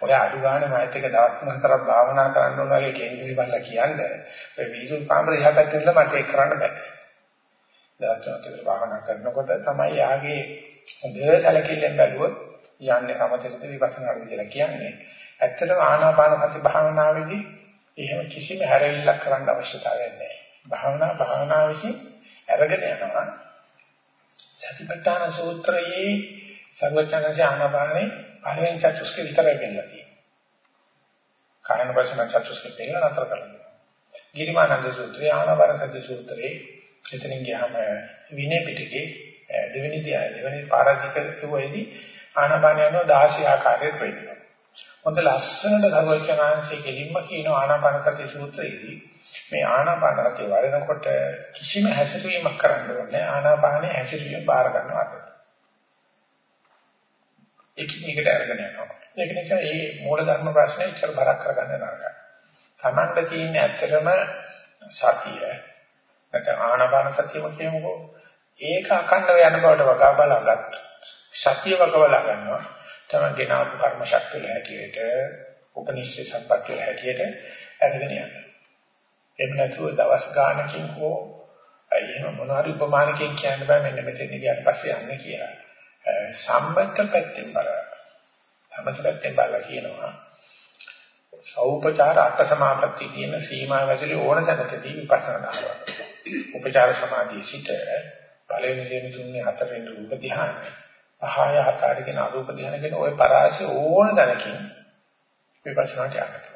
ඔය අඩු ගන්න මයිත් එක දවස් තුන හතරක් භාවනා කරන්න ඕන වගේ කේන්ද්‍රී බල්ලා කියන්නේ ඔය වීසු කාමරේ එහා පැත්තේ ඉඳලා මට ඒක කරන්න බෑ. දවස් තුනක් විතර භාවනා කරනකොට තමයි යාගේ හොඳ සැලකිල්ලෙන් බැලුවොත් යන්නේ සමතේද විපස්සනාද කියලා කියන්නේ. ඇත්තටම ආනාපාන සති භාවනාවේදී එහෙම කිසිම හැරෙල්ලක් කරන්න අවශ්‍යතාවයක් නැහැ. භාවනා භාවනා විසින් අරගෙන යනවා. සතිපට්ඨාන සූත්‍රයේ සර්වඥාන්සේ ආනාපානේ පළවෙනි චතුස්ක විතරයි පෙන්නලා තියෙන්නේ. කායන වචන චතුස්ක පෙන්නලා නතර කරලා. ගිරිමානන්ද සූත්‍රය ආනාපාන සති සූත්‍රයේ එතනින් ගියාම විනය පිටකේ දෙවෙනි ධ්‍යාන දෙවෙනි පාරාජික කිව්වෙදී ආනාපාන යන 16 ආකාරයට වෙනවා. හොඳ ලස්සනට සර්වඥාන්සේ කෙලින්ම කියන ආනාපාන සති සූත්‍රයේදී මේ ආනාපාන සතිය වඩනකොට කිසිම හැසිරීමක් කරන්න ඕනේ ආනාපානේ හැසිරීම බාර ගන්නවා. එකිනෙකට අරගෙන යනවා. ඒක නිසා මේ මූල ධර්ම ප්‍රශ්නේ ඉච්චර බරක් කරගන්න නරකයි. Tamanda තියෙන ඇත්තටම සතිය. නැත්නම් ආනාපාන සතියම කියමුකෝ. ඒක අකණ්ඩව යන බවට වගා බලාගත්ත. සතිය වගවලා ගන්නවා. තමයි ගෙනාවු කර්ම ශක්තිය හැටියට උපනිෂේ සම්පත්තිය හැටියට අරගෙන යනවා. එහෙම නැතුව දවස් ගානකින් හෝ එහෙම මොනවාරි උපමානකින් කියන්න බෑ මෙන්න මෙතන ගියාට පස්සේ යන්නේ කියලා. සම්බන්ධ පැත්තෙන් බලන්න. සම්බන්ධ පැත්තෙන් බලලා කියනවා සෞපචාර අට සමාපatti කියන සීමා වැසලේ ඕන තැනකදී විපස්සනා කරනවා. උපචාර සමාධිය සිට පළවෙනි දෙවෙනි තුන්වෙනි හතරවෙනි රූප ධ්‍යාන පහය හතර කියන අරූප ධ්‍යාන කියන ওই පරාසය ඕන තැනකින් විපස්සනාට යන්න පුළුවන්.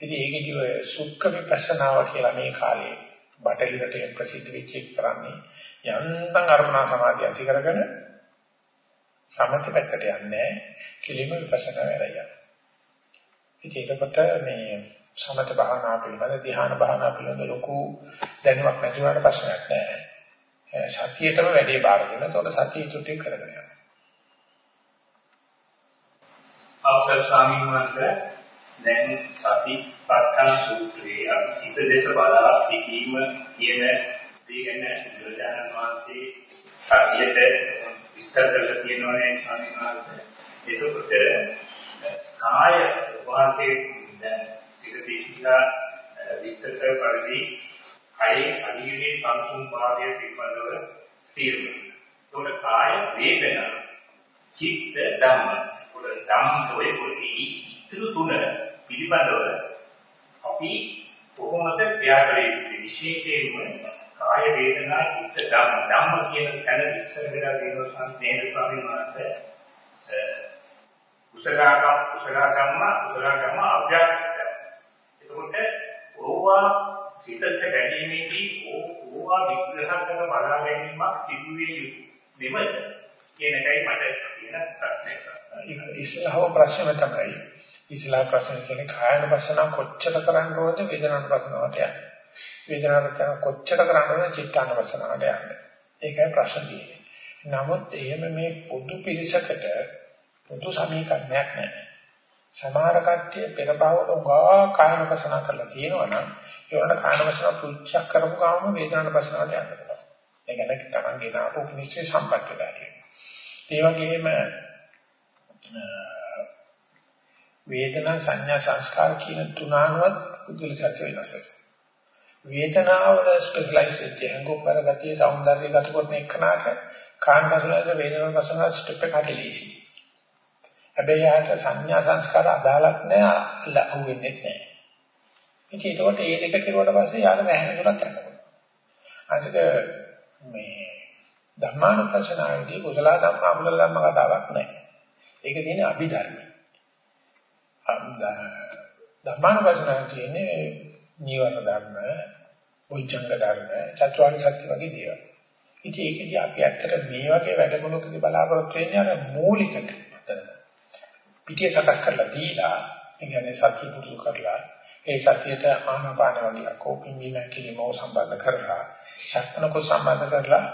ඉතින් ඒකදී ඔය සුඛ විපස්සනාව කියලා මේ කාලේ බටහිරට ප්‍රසිද්ධ වෙච්ච එක කරන්නේ යන්තම් අරමුණා සමාධිය ඇති කරගෙන සමථ පැත්තට යන්නේ කෙලිම විපස්සනා වෙලා යනවා. ඉතින් ඒකට මේ සමථ භාවනා පිළිබඳ ධ්‍යාන භාවනා පිළිබඳ ලොකු දැනුමක් නැති වුණාට ප්‍රශ්නයක් නැහැ. සතියේටම වැඩේ බාර දෙන්න. එතකොට සතිය චුට්ටි කරගෙන යනවා.
අවසර ස්වාමීන් වහන්සේ දැන් සතිපට්ඨාන සූත්‍රයේ අපි සිත දෙස බලා සිටීම කියන දේ ගැන බුදුරජාණන් වහන්සේ සතියට විස්තර කරලා තියෙනවානේ ස්වාමීන් වහන්සේ. එතකොට කාය වාසේ දැන් ඉතිරිලා විස්තර කර පරිදි කයේ අධිගමේ සංසුන් භාවය පිළිබඳව තීරණය. එතකොට කාය වේදනා චිත්ත ධම්ම. උඩ ධම්ම ඔය පොඩි ඉතුරු තුන පිළිබඳව අපි කොහොමද ක්‍රියා කළ යුත්තේ විශේෂයෙන්ම කාය වේදනා චිත්ත ධම්ම ධම්ම කියන තැන විස්තර කරලා දෙනවා සංතේන ස්වාමීන් වහන්සේ කුසලාක කුසලාකම්ම කුසලාකම්ම අභ්‍යාස එතකොට ඕවා සිතට ගැනීමේදී ඕවා විග්‍රහ කර බලා ගැනීමක් සිදුවේ නෙමෙයි කියන එකයි මට තියෙන ප්‍රශ්නේ.
ඉස්සරහව ප්‍රශ්න තමයි. ඉස්සරහ ප්‍රශ්න කියන්නේ කායන වසන කොච්චර කරන්න ඕනද වේදනාන වසනවට යන්නේ. වේදනාවට යන කොච්චර කරන්නද චිත්තානවසනාවට යන්නේ. ඒකයි ප්‍රශ්න තියෙන්නේ. නමුත් එහෙම මේ පොදු පිළිසකට පොදු සමීකරණයක් නැහැ. සමහර කට්ටිය පෙර භවවල උගා කායනවසනා කරලා තියෙනවා නම් ඒවල කායනවසනා පුච්චක් කරපු ගාම වේදනානවසනාවට යන්න පුළුවන්. ඒ කියන්නේ තමන්ගේ නාපු නිශ්චය සම්පත් වෙලා ඒ වගේම වේදනා සංඥා සංස්කාර කියන තුනනවත් පුදුල සත්‍ය වෙනසක්. වේදනාවල ස්පෙෂලායිස් වෙච්ච හංගුම්බර ගතිය సౌందර්ය ගත කරන එකනට කාණ්ඩසලද වේදනාව වසන ස්ටෙප් එක හරිලීසි. හැබැයි යාට සංඥා සංස්කාර අදාළක් නැහැ ලහු වෙන්නේ නැහැ. ඉතින් ඒකට ඒ දෙක කෙරුවට පස්සේ යාට වැහෙන දුරක් යන්න පුළුවන්. අනික මේ ධර්මානුපස්සනාවේදී කුසල ධම්ම අකුසල ධම්ම කතාවක් නැහැ. ඒක තියෙන්නේ අභිධර්මයේ. ධර්මානුපස්සනාවේ තියෙන්නේ නීවරණ ධර්ම, උච්චංග ධර්ම, චතුරාර්ය සත්‍ය වගේ දේවල්. ඉතින් ඒකදී අපි ඇත්තට මේ වගේ වැඩමුළුකදී බලාපොරොත්තු වෙන්නේ අර මූලික පිටිය සකස් කරලා දීලා, ඒ කියන්නේ සත්‍ය පුරුදු කරලා, ඒ සත්‍යයට ආනාපාන වගේ කෝපින් වීම කිලිමව සම්බන්ධ කරලා, ශක්තනක සම්බන්ධ කරලා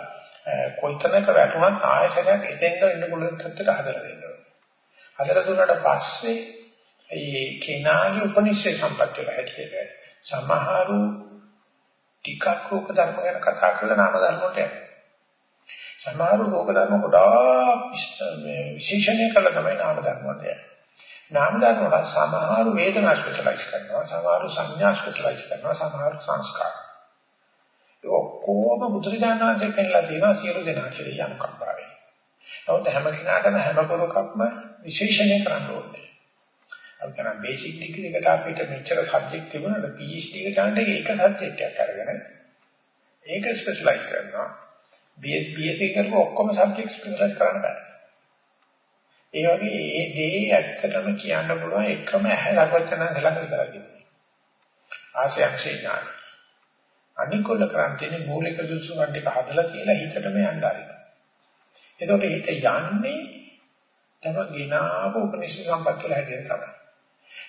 කොයිතරම්ක වැටුණත් ආයශරයක් එතෙන්ට එන්න පුළුවන් තත්ත්වයට හදලා දෙන්න ඕනේ. හදලා දුන්නාට පස්සේ ඒ කෙනාගේ උපනිෂේ සම්පත්තිය හැටියට සමහරු ටිකක් රූප ධර්ම ගැන කතා කරලා නාම ධර්ම වලට යනවා. සමහරු රූප ධර්ම ගොඩාක් විශේෂණය කරලා තමයි නාම ධර්ම වලට යන්නේ. නාම ධර්ම වල සමහර වේදනා ස්පෙෂලායිස් කරනවා, සමහර සංඥා ස්පෙෂලායිස් කරනවා, සමහර සංස්කාර. ඒ ඔක්කොම බුදුරජාණන් වහන්සේ පෙන්නලා තියෙනවා සියලු දෙනා කියලා යම් කම්පාවේ. නමුත් හැම කෙනාටම හැම පොරකක්ම විශේෂණය කරන්න ඕනේ. අපි කරන බේසික් ඩිග්‍රී එකට අපිට මෙච්චර සබ්ජෙක්ට් තිබුණාට PhD එකට යන්න ඒක සබ්ජෙක්ට් එකක් අරගෙන ඒක ස්පෙෂලායිස් කරනවා. BS BS එක කරපුවා ඔක්කොම සබ්ජෙක්ට් ස්පෙෂලායිස් කරන්න බෑ. ඒ වගේ ඒ දේ ඇත්තටම කියන්න පුළුවන් එකම ඇහැ ලබච්චන ළඟ විතරයි කියන්නේ. ආශයක්ෂේ ඥාන. අනිකොල්ල ක්‍රාන්තියේ මූලික දුසු වණ්ඩික හදලා කියලා හිතටම යන්න ආරින්න. එතකොට හිත යන්නේ තම ගිනාව උපනිෂද් සම්පත් වල හැටියට තමයි.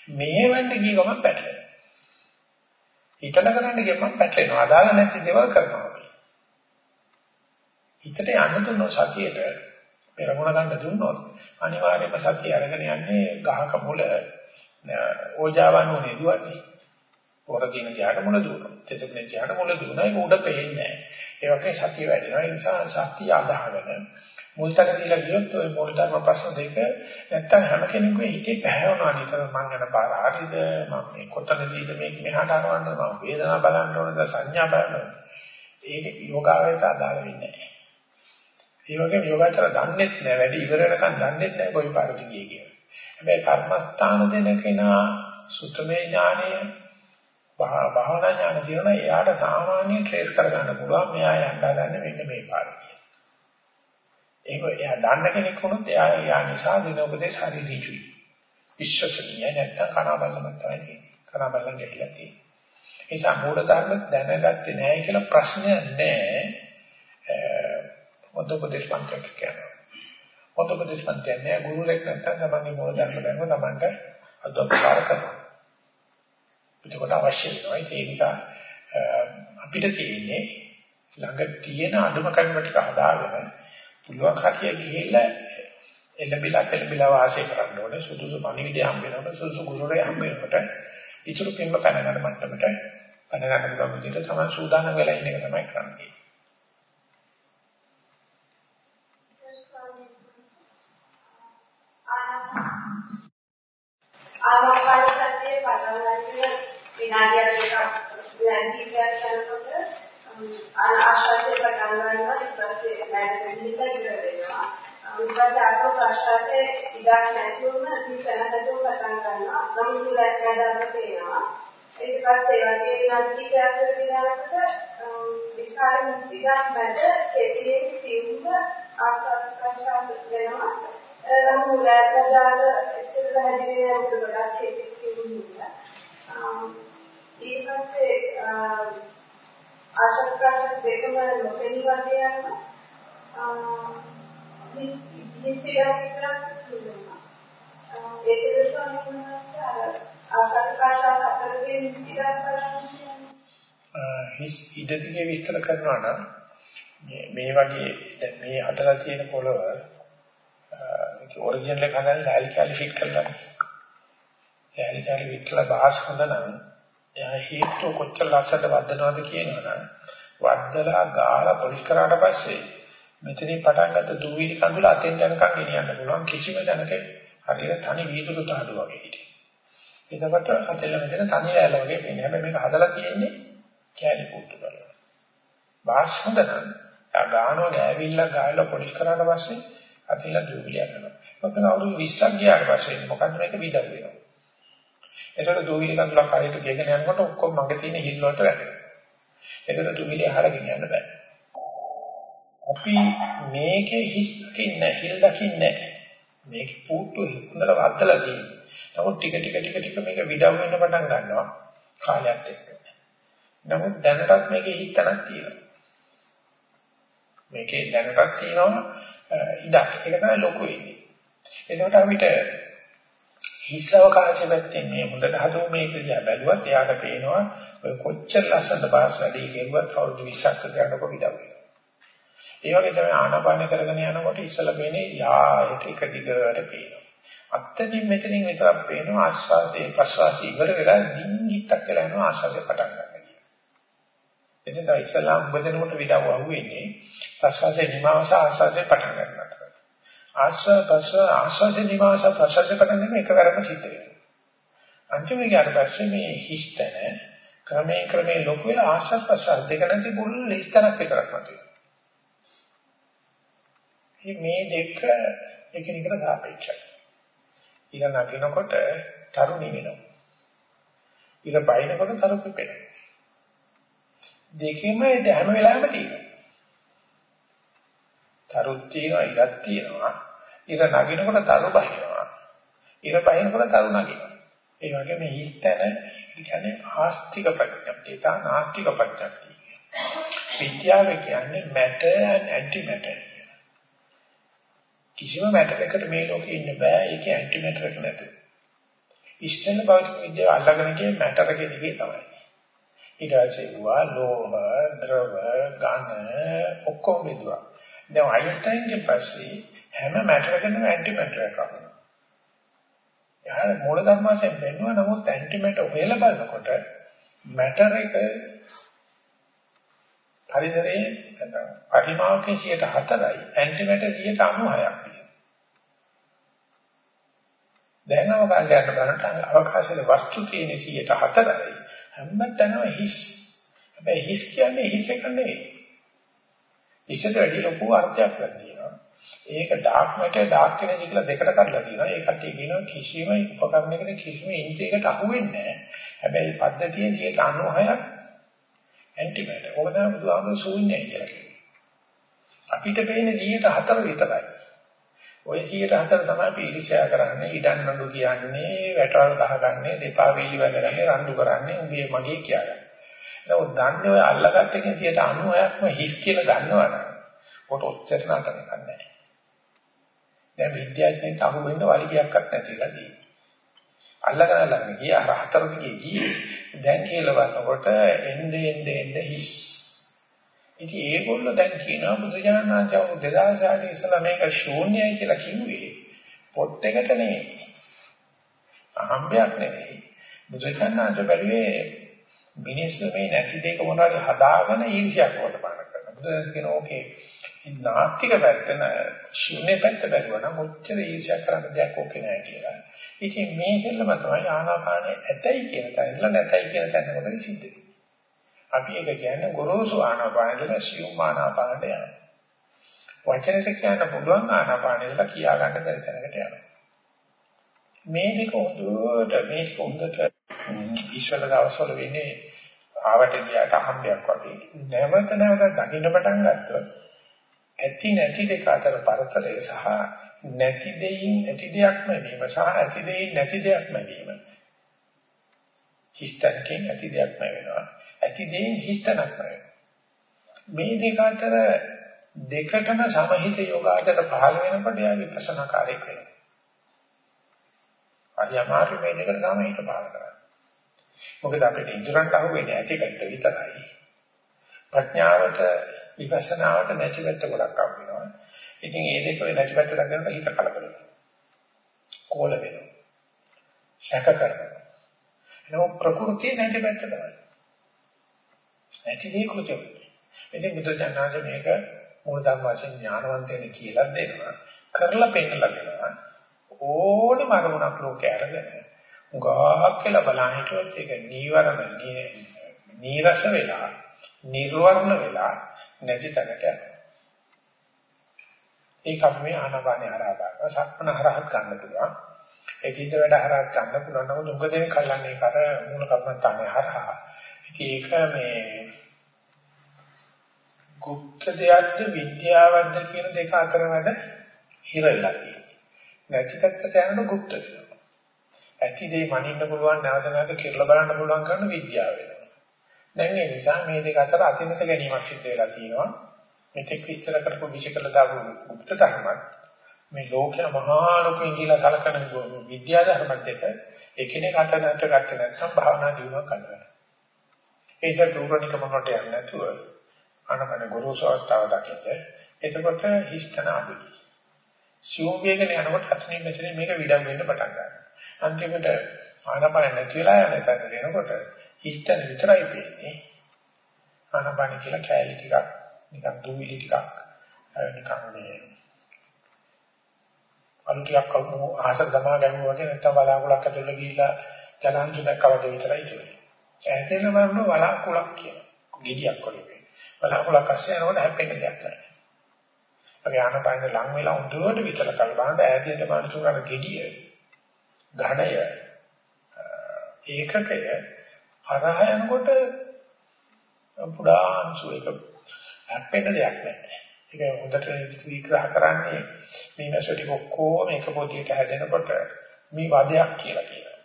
මෙහෙවන්න ගිය ගමන් පැටලෙනවා. හිතලා කරන්න ගියම පැටලෙනවා. අදාළ නැති දේවල් කරනවා. හිතට යන්න දුන්නොත් සතියේට පෙරමුණ ගන්න දුන්නොත් අනිවාර්යයෙන්ම සතිය අරගෙන යන්නේ ගහක මුල ඕජාවන් උනේ දුවන්නේ. පොරදින ධ්‍යාන මුල දුවනවා. තෙතෙන ධ්‍යාන මුල දුවනවා. ඒක උඩ පෙන්නේ නැහැ. ඒ වගේ සතිය වැඩෙනවා. ඒ නිසා සතිය අදහගෙන මුල් තැන දීලා ගියොත් ওই මුල් ධර්ම ප්‍රශ්න දෙක නැත්තම් හැම කෙනෙකුගේ හිතේ පැහැවෙනවා නිතර මං යන පාර හරියද මම මේ කොතනදීද මේක මෙහාට අරවන්නේ මම වේදනාව බලන්න ඕනද? සංඥා බලන්න ඕනද? ඒක යෝගාවයට අදාළ වෙන්නේ නැහැ. ඒ වගේම යෝගාචර දන්නේත් නැහැ. වැඩි ඉවර වෙනකන් දන්නේත් නැහැ කොයි පාරද ගියේ කියලා. හැබැයි කර්මස්ථාන දෙන කෙනා සුතමේ ඥානය භාවනා ඥාන තියෙනවා. එයාට සාමාන්‍ය ට්‍රේස් කරගන්න පුළුවන්. මෙයා යන්න හදන්නේ මෙන්න මේ පාරේ. ඒක එයා දන්න කෙනෙක් වුණොත් එයා එයා නිසා දින උපදේශ හරි ඍජුයි. විශ්වසනීය නැත්නම් කනබල්ලම තමයි තියෙන්නේ. කනබල්ලන් ගැටිලා තියෙන්නේ. ඒ නිසා මූල ධර්ම දැනගත්තේ නැහැ කියලා ප්‍රශ්නයක් නැහැ. මොකද උපදේශ පන්තියක් කියනවා. මොකද උපදේශ පන්තියක් නෑ ගුරුලෙක් නැත්නම් තමන්ගේ මූල ධර්ම දැනුම තමන්ට අදොපකාර කරනවා. ඒකට අවශ්‍ය වෙනවා. ඒ නිසා අපිට තියෙන්නේ ළඟ තියෙන අඩුම කර්ම ටික හදාගෙන පුළුවන් කතිය ගිහිල්ලා එළඹිලා එළඹිලා වාසය කරන්න ඕනේ සුදුසු පණිවිඩය හම්බ වෙනකොට සුදුසු ගුරුවරයා හම්බ වෙනකොට ඉතුරු පින්ම පැන ගන්න මට්ටමට පැන ගන්න පුළුවන් විදිහට තමයි සූදානම් වෙලා ඉන්න එක තමයි කරන්නේ.
ආනාපානසතිය පටන් ගන්න විනාඩියක් දෙකක් විනාඩි කිහිපයක් යනකොට ආශ්වාසය පටන් ගන්නවා ඊට පස්සේ මැඩ දෙන්න ඉවර වෙනවා ඊට පස්සේ අතෝ ප්‍රශ්වාසයේ ඉඩක් නැතිවම ඉස්සරහටම පටන් ගන්නවා නම් ඉලක්ක ගන්න තේනවා ඊට පස්සේ ඒ වගේ විනාඩි කිහිපයක් විතරකට විශාල ඉඩක් මැද කෙටියෙන් සිවුම ආශ්වාස ප්‍රශ්වාස වෙනවා නම් ඉලක්ක ගන්න එච්චර පැහැදිලි නෑ ගොඩක් කෙටි සිවුම් ඊට පස්සේ ආශක් ප්‍රශ්න දෙකම නොපෙනී වගේ යනවා. හිස්සියක් විතරක් තියෙනවා. ඒක දෙසම ආශක් ප්‍රශ්න අතරේ හිස්සියක් බලන්න
හිස් ඉදිරියේ විස්තර කරනවා නම් මේ වගේ දැන් මේ හතර තියෙන පොළව ඒක ඔරිජිනල් එක හදන්න ලෑලි කැලි ෆිට කරලා ලෑලි කැලි ෆිට කරලා බාස් හොඳ නම් එයා හේතු කොච්චර ලස්සට වදනවද කියනවනම් වද්දලා ගාලා පොලිෂ් කරාට පස්සේ මෙතනින් පටන් ගත්ත දුවිලි කඳුල අතෙන් යනකම් ගෙනියන්න පුළුවන් කිසිම දැනක හරියට තනි වීදුරු තාඩු වගේ හිටියේ. එතකොට අතෙල්ල මෙතන තනි ඇල වගේ පේන්නේ. හැබැයි මේක හදලා තියෙන්නේ කැලි පුට්ටු කරලා. වාස් හොඳනම් ගානවා ගෑවිල්ලා ගායලා පොලිෂ් කරාට පස්සේ අතෙල්ල දුවිලි යනවා. මොකද අවුරුදු 20ක් ගියාට පස්සේ මොකද මේක විදල් වෙනවා. එතකොට දූවිලි කඳුලක් හරියට ගෙගෙන යනකොට ඔක්කොම මගේ තියෙන හිල් වලට වැටෙනවා. එතකොට දූවිලි අහරගෙන යන්න බෑ. අපි මේකේ හිස් දකින්නේ හිල් දකින්නේ මේක පුට්ටු හොඳට වද්දලා තියෙනවා. නමුත් ටික ටික ටික ටික මේක විඩම් වෙන්න පටන් ගන්නවා කාලයත් එක්ක. නමුත් දැනටත් මේකේ හිතනක් තියෙනවා. මේකේ දැනටත් තියෙනවා ඉඩක්. ඒක තමයි ලොකු වෙන්නේ. එතකොට අපිට හිස් අවකාශය පැත්තෙන් මේ හොඳට හදමු මේක දිහා බැලුවත් එයාට පේනවා ඔය කොච්චර ලස්සනද පාස් වැඩි කෙරුවත් අවුරුදු 20ක් කරනකොට පිටව වෙනවා. ඒ වගේ තමයි ආනාපාන කරගෙන යනකොට ඉස්සලා පේන්නේ යායට එක දිගට පේනවා. අත්තනින් මෙතනින් විතරක් පේනවා ආස්වාසේ ප්‍රස්වාසී ඉවර වෙලා දින්ගිත්තක් කියලා යනවා ආස්වාසේ පටන් ගන්න කියලා. එතෙන් තමයි ඉස්සලා උඹ දෙනකොට විඩාව අහුවෙන්නේ ප්‍රස්වාසේ නිමාවස ආස්වාසේ පටන් ගන්නවා. ආස්වාද ප්‍රස ආස්වාද නිවාස ප්‍රසජ කරන්නේ මේකවරම සිද්ධ වෙනවා. අන්තිමට ගියාට පස්සේ මේ හිස්තන ක්‍රමයෙන් ක්‍රමයෙන් ලොකු වෙලා ආස්වාද ප්‍රසාර දෙක නැති බුල් හිස්තනක් විතරක් මතුවේ. මේ දෙක එකිනෙකට සාපේක්ෂයි. ඊළ නගිනකොට තරු නිවෙනවා. ඊළ බයිනකොට තරු පිපෙනවා. දෙකෙම හැම වෙලාවෙම තියෙනවා. තරුත් තියෙනවා ඉරක් තියෙනවා. ඉර නගිනකොට තරු බහිනවා. ඉර බහිනකොට තරු නගිනවා. ඒ වගේම හිතන කියන්නේ ආස්තික ප්‍රඥප්තිය. තා නාස්තික ප්‍රඥප්තිය. විද්‍යාව කියන්නේ matter and anti matter. කිසිම මැටර් එකකට මේ ලෝකේ ඉන්න බෑ ඒකේ ඇන්ටි මැටර් එක නැතුව. ඉස්සෙල්ල භෞතික විද්‍යාව අල්ලගෙන ගියේ මැටර් එකේ දිගේ තමයි. ඊට පස්සේ වුණා ලෝහ, ද්‍රව, ඝන ඔක්කොම බෙදුවා. දැන් අයින්ස්ටයින්ගේ පස්සේ හැම මැටර් එකකම ඇන්ටි මැටර් එකක් ආවා. යාර මූල ධර්මයෙන් බෙන්නුවා නමුත් ඇන්ටි මැටර් හොයලා බලනකොට මැටර් එක පරිසරයේ නැත්නම් පරිමාවකේ 104යි ඇන්ටිමැටර් 96ක් දැන් අවකාශයට බලනට අවකාශයේ වස්තු තියෙන 104යි හැමතැනම හිස්. හැබැයි හිස් කියන්නේ හිස් එක නෙවෙයි. ඉස්සෙට වැඩි ලොකු අර්ථයක් ලැබෙනවා. ඒක ඩාර්ක් මැටර් ඩාර්ක් එනර්ජි කියලා දෙකට කඩලා තියෙනවා. ඒ කට්ටිය කියනවා කිසිම උපකරණයකට කිසිම ඉන්ද්‍රියකට අහු වෙන්නේ නැහැ. හැබැයි පද්ධතියේ 96ක් ඇන්ටි මැටර්. ඕක තමයි බුදුහාමුදුරු ශූන්‍යයි කියලා කියන්නේ. අපිට පේන්නේ 104 විතරයි. ওই 104 තමයි අපි ඉරිසියා කරන්නේ, ඉඩන් නඩු කියන්නේ, වැටවල් ගහගන්නේ, දෙපා වේලි වැදගන්නේ, රණ්ඩු කරන්නේ, උඹේ මගේ කියන්නේ. නමුත් දන්නේ ඔය අල්ලගත්ත එකේ 96ක්ම හිස් කියලා දන්නවනම් කොට ඔච්චර නටන නැහැ. දැන් විද්‍යාඥයෙක් අහු වෙන්න වලිගයක්වත් නැතිලා තියෙනවා. අල්ලගෙන ළඟ ගියා අර හතර දිගේ ගියේ. දැන් කියලා බලනකොට එන්නේ එන්නේ එන්නේ හිස් ඉතින් ඒගොල්ලෝ දැන් කියනවා බුදුජානක වහන්සේ 2000 ඉස්සලා මේක ශූන්‍යයි කියලා කිව්වේ පොත් එකට නෙවෙයි. අහම්බයක් නෙවෙයි. බුදුජානක වහන්සේ බැලුවේ මිනිස්සු මේ නැති දෙයක මොනවාරි හදාගෙන ඊර්ෂ්‍යාවක් වට පාන කරනවා. බුදුදහම කියන ඕකේ නාස්තික පැත්ත ශූන්‍ය පැත්ත බැලුවා නම් මොච්චර ඊර්ෂ්‍යා කරන්න දෙයක් ඕකේ නැහැ කියලා. ඉතින් මේ සෙල්ලම තමයි ආනාපානය ඇතයි කියන තැනilla නැතයි කියන තැන මොකද සිද්ධ වෙන්නේ. අපි ඒක කියන්නේ ගොරෝසු ආනාපානෙදලා සියුම් ආනාපානට යනවා. වචනෙට කියන්න පුළුවන් ආනාපානෙදලා කියා ගන්න බැරි තැනකට යනවා. මේ දෙක හොඳට මේ හොඳට ඉස්සල දවස්වල වෙන්නේ ආවට ගියාට අහම්බයක් වගේ. නැවත නැවත දකින්න පටන් ගත්තොත් ඇති නැති දෙක අතර පරතරය සහ නැති දෙයින් ඇති දෙයක්ම වීම සහ ඇති දෙයින් නැති දෙයක්ම වීම. හිස්තනකින් ඇති දෙයක්ම වෙනවා. ඇති දෙයින් හිස්තනක් වෙනවා. මේ දෙක අතර දෙකටම සමහිත යෝගාචර පහළ වෙනකොට යා විපස්සනාකාරයක් වෙනවා. හරි අමාරු මේ දෙකට සමහිත පහළ කරන්නේ. මොකද අපිට ඉදරන්ට අහු වෙන්නේ ඇති පැත්ත විතරයි. ප්‍රඥාවට විපස්සනාවට නැති පැත්ත ගොඩක් අහු වෙනවා. ඉතින් මේ දෙක වෙ නැති පැත්ත දකිනකොට හිත කලබල වෙනවා. කෝල වෙනවා. ශක කරනවා. එනෝ ප්‍රകൃතිය නැති පැත්ත තමයි. නැති දේ කෘත්‍ය වෙන්නේ. ඉතින් බුදුජානනාද මේක මූල ධර්ම වශයෙන් ඥානවන්තයෙක් කියලා දෙනවා. කරලා පෙන්නලා දෙනවා. ඕනම අරමුණක් ලෝකේ අරගෙන උගාක් කියලා බලන්න හිටියොත් ඒක නීවරණ නීරස වෙලා නිර්වර්ණ වෙලා නැති තැනට ඒක අපි ආනපානේ හරහා ගන්න සක්මන හරහත් ගන්න පුළුවන්. ඒකින්ද වැඩ හරහත් ගන්න පුළුවන්. නමුත් උඟ දෙන කල්ලන්නේ කර මූල කර්මස්ථානේ හරහා. ඒක මේ ගුප්ත දෙයක්ද විද්‍යාවක්ද කියන දෙක අතර වැඩ හිරලා තියෙනවා. නැති පැත්තට යනකොට ගුප්ත වෙනවා. ඇති දේ මනින්න පුළුවන් නැවත නැවත කියලා බලන්න පුළුවන් කරන විද්‍යාව වෙනවා. දැන් ඒ නිසා මේ දෙක අතර අතිමත ගැනීමක් සිද්ධ වෙලා තියෙනවා. මෙතෙක් විස්තර කරපු විශේෂකල දාපු උපත ධර්මයක් මේ ලෝකේ මහා ලෝකෙන් කියලා කලකන විද්‍යා ධර්ම දෙක එකිනෙක අතර නැට ගන්න නැත්නම් භාවනා දිනුවක් කරනවා. ඒ නිසා දුරණික මොනට යන්නේ නැතුව අනමන ගුරුසු අවස්ථාව දකින්න. එතකොට හිස්තන අඩුයි. සියුම් වේගන යනකොට අතනින් මෙතනින් මේක විඩම් වෙන්න පටන් ගන්නවා. අන්තිමට ආනපන නැති වෙලා යන තැනට එනකොට හිස්තන විතරයි පේන්නේ. ආනපන කියලා කැලි ටිකක් නිකන් දුවිලි ටිකක් නිකන් මේ අලු ටිකක් ආහසට දමා ගැහුවා වගේ නැත්නම් බලාකුලක් ඇතුළේ ගිහිල්ලා ජලංශ දැක්කවට විතරයි තියෙන්නේ. ඈතේන බලන බලාකුලක් කියන. ගෙඩියක් වගේ. බලාකුලක් අස්සේ යනකොට හැප්පෙන්න දෙයක් නැහැ. අපි ආනපාන ලඟ වෙලා උඩට විතර කල් බලන්න ඈතේට මානසික අර ගෙඩිය ඝණය ඒකකය හරහා යනකොට පුඩා අංශු එක හැප්පෙන්න දෙයක් නැහැ. ඒක හොඳට විග්‍රහ කරන්නේ මේ මැසටි ඔක්කොම එක පොදියට හැදෙනකොට මේ වදයක් කියලා කියනවා.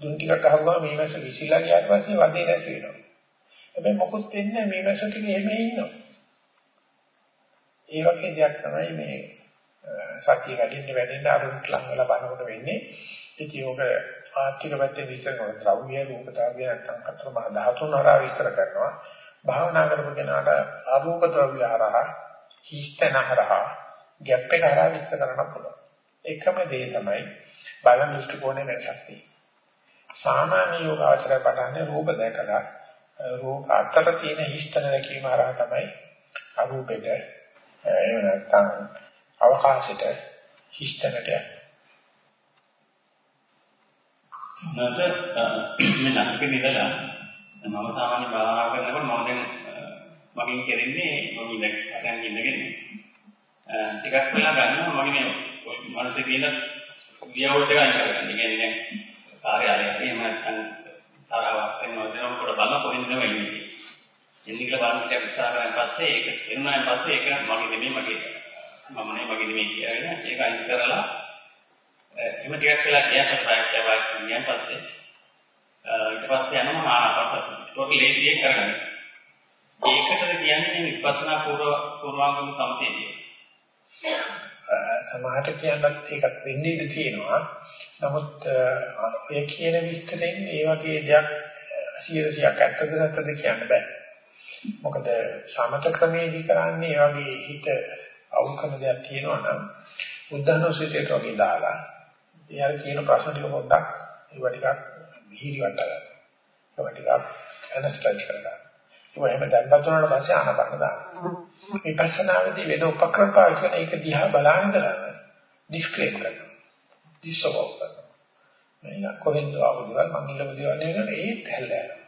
දුන් ටිකක් අහුවා මේ මැස විසිලා ගියාට පස්සේ වදේ නැති වෙනවා. හැබැයි මොකුත් වෙන්නේ මේ මැස ටික එහෙම ඉන්නවා. ඒ වගේ දෙයක් තමයි මේ සතිය වැඩින්න වැඩින්න අරුත් ලං වෙලා බලනකොට වෙන්නේ. ඉතින් ඔබ ආර්ථික පැත්තේ විශ්ලේෂණ ද්‍රව්‍ය රූප ද්‍රව්‍ය නැත්නම් අතම ධාතුන් හරහා විස්තර කරනවා. භාවනා කරපු කෙනාට අරූප ද්‍රව්‍ය හරහා හිස්තන හරහා ගැප් එක හරහා විස්තර කරන්න පුළුවන්. එකම දේ තමයි බලන දෘෂ්ටි කෝණය වෙනසක් තියෙන්නේ. සාමාන්‍ය යෝගාචරය පටන්නේ රූප දැකලා රූප අතර තියෙන හිස්තන දැකීම හරහා තමයි අරූපෙට එහෙම නැත්නම් අවකාශයට හිස්තනට
නැත මම නැක්කේ ඉඳලා මම සාමාන්‍ය භාවනා කරනකොට මම දැන් මගෙන් කෙරෙන්නේ මම ඉඳ අරන් ඉඳගෙන ටිකක් වෙලා ගන්නවා මගේ මේ මනසේ තියෙන ගියවුල් එක අයින් කරගන්න. ඒ කියන්නේ කාර්යාලයක් එහෙම නැත්නම් තරහවක් වෙනවා දෙනකොට බලන කොහෙන්ද වෙන්නේ. එන්නේ කියලා බලන්න ටිකක් විස්තර කරන් පස්සේ ඒක එන්නාන් පස්සේ ඒක මගේ නෙමෙයි මගේ මම නෙමෙයි මගේ නෙමෙයි කියලාගෙන ඒක අයින් කරලා එimhe ටිකක් වෙලා ගියාට පස්සේ වාක් ගියන් පස්සේ ඊට පස්සේ යනවා ආනාපානසති. ඒක ලේසියෙන් කරගන්න. ඒකටද කියන්නේ විපස්සනා පූර්ව පූර්වාංගම සම්පේතිය.
සමහරට කියන්නත් ඒකත් වෙන්නේ ඉඳී තියෙනවා. නමුත් ඔය කියන විස්තරෙන් ඒ වගේ දෙයක් 100ක් ඇත්තද නැත්තද කියන්න බෑ. මොකද සමත ක්‍රමයේදී කරන්නේ ඒ වගේ හිත අවුල් කරන දෙයක් තියෙනවා නම් බුද්ධානුස්සතියට වගේ දාලා එයාලා කියන ප්‍රශ්න ටික පොඩ්ඩක් ඒවා ටිකක් විහිරි වට ගන්න. ඒවා ටිකක් ඇනස්ටයිස් කරගන්න. ඒවා එහෙම දැන්පත් වුණාට පස්සේ ආනපන දාන්න. මේ පස්සනාවේදී වෙන උපක්‍රම පාවිච්චි කරන එක දිහා බලන්න දාන්න. ඩිස්ක්ලේම් කරනවා. ඩිසෝව් කරනවා. මම කොහෙන්ද ආවදවල් මම ඉල්ලපු දේවල් නෙවෙයි ඒත් හැල්ලා යනවා.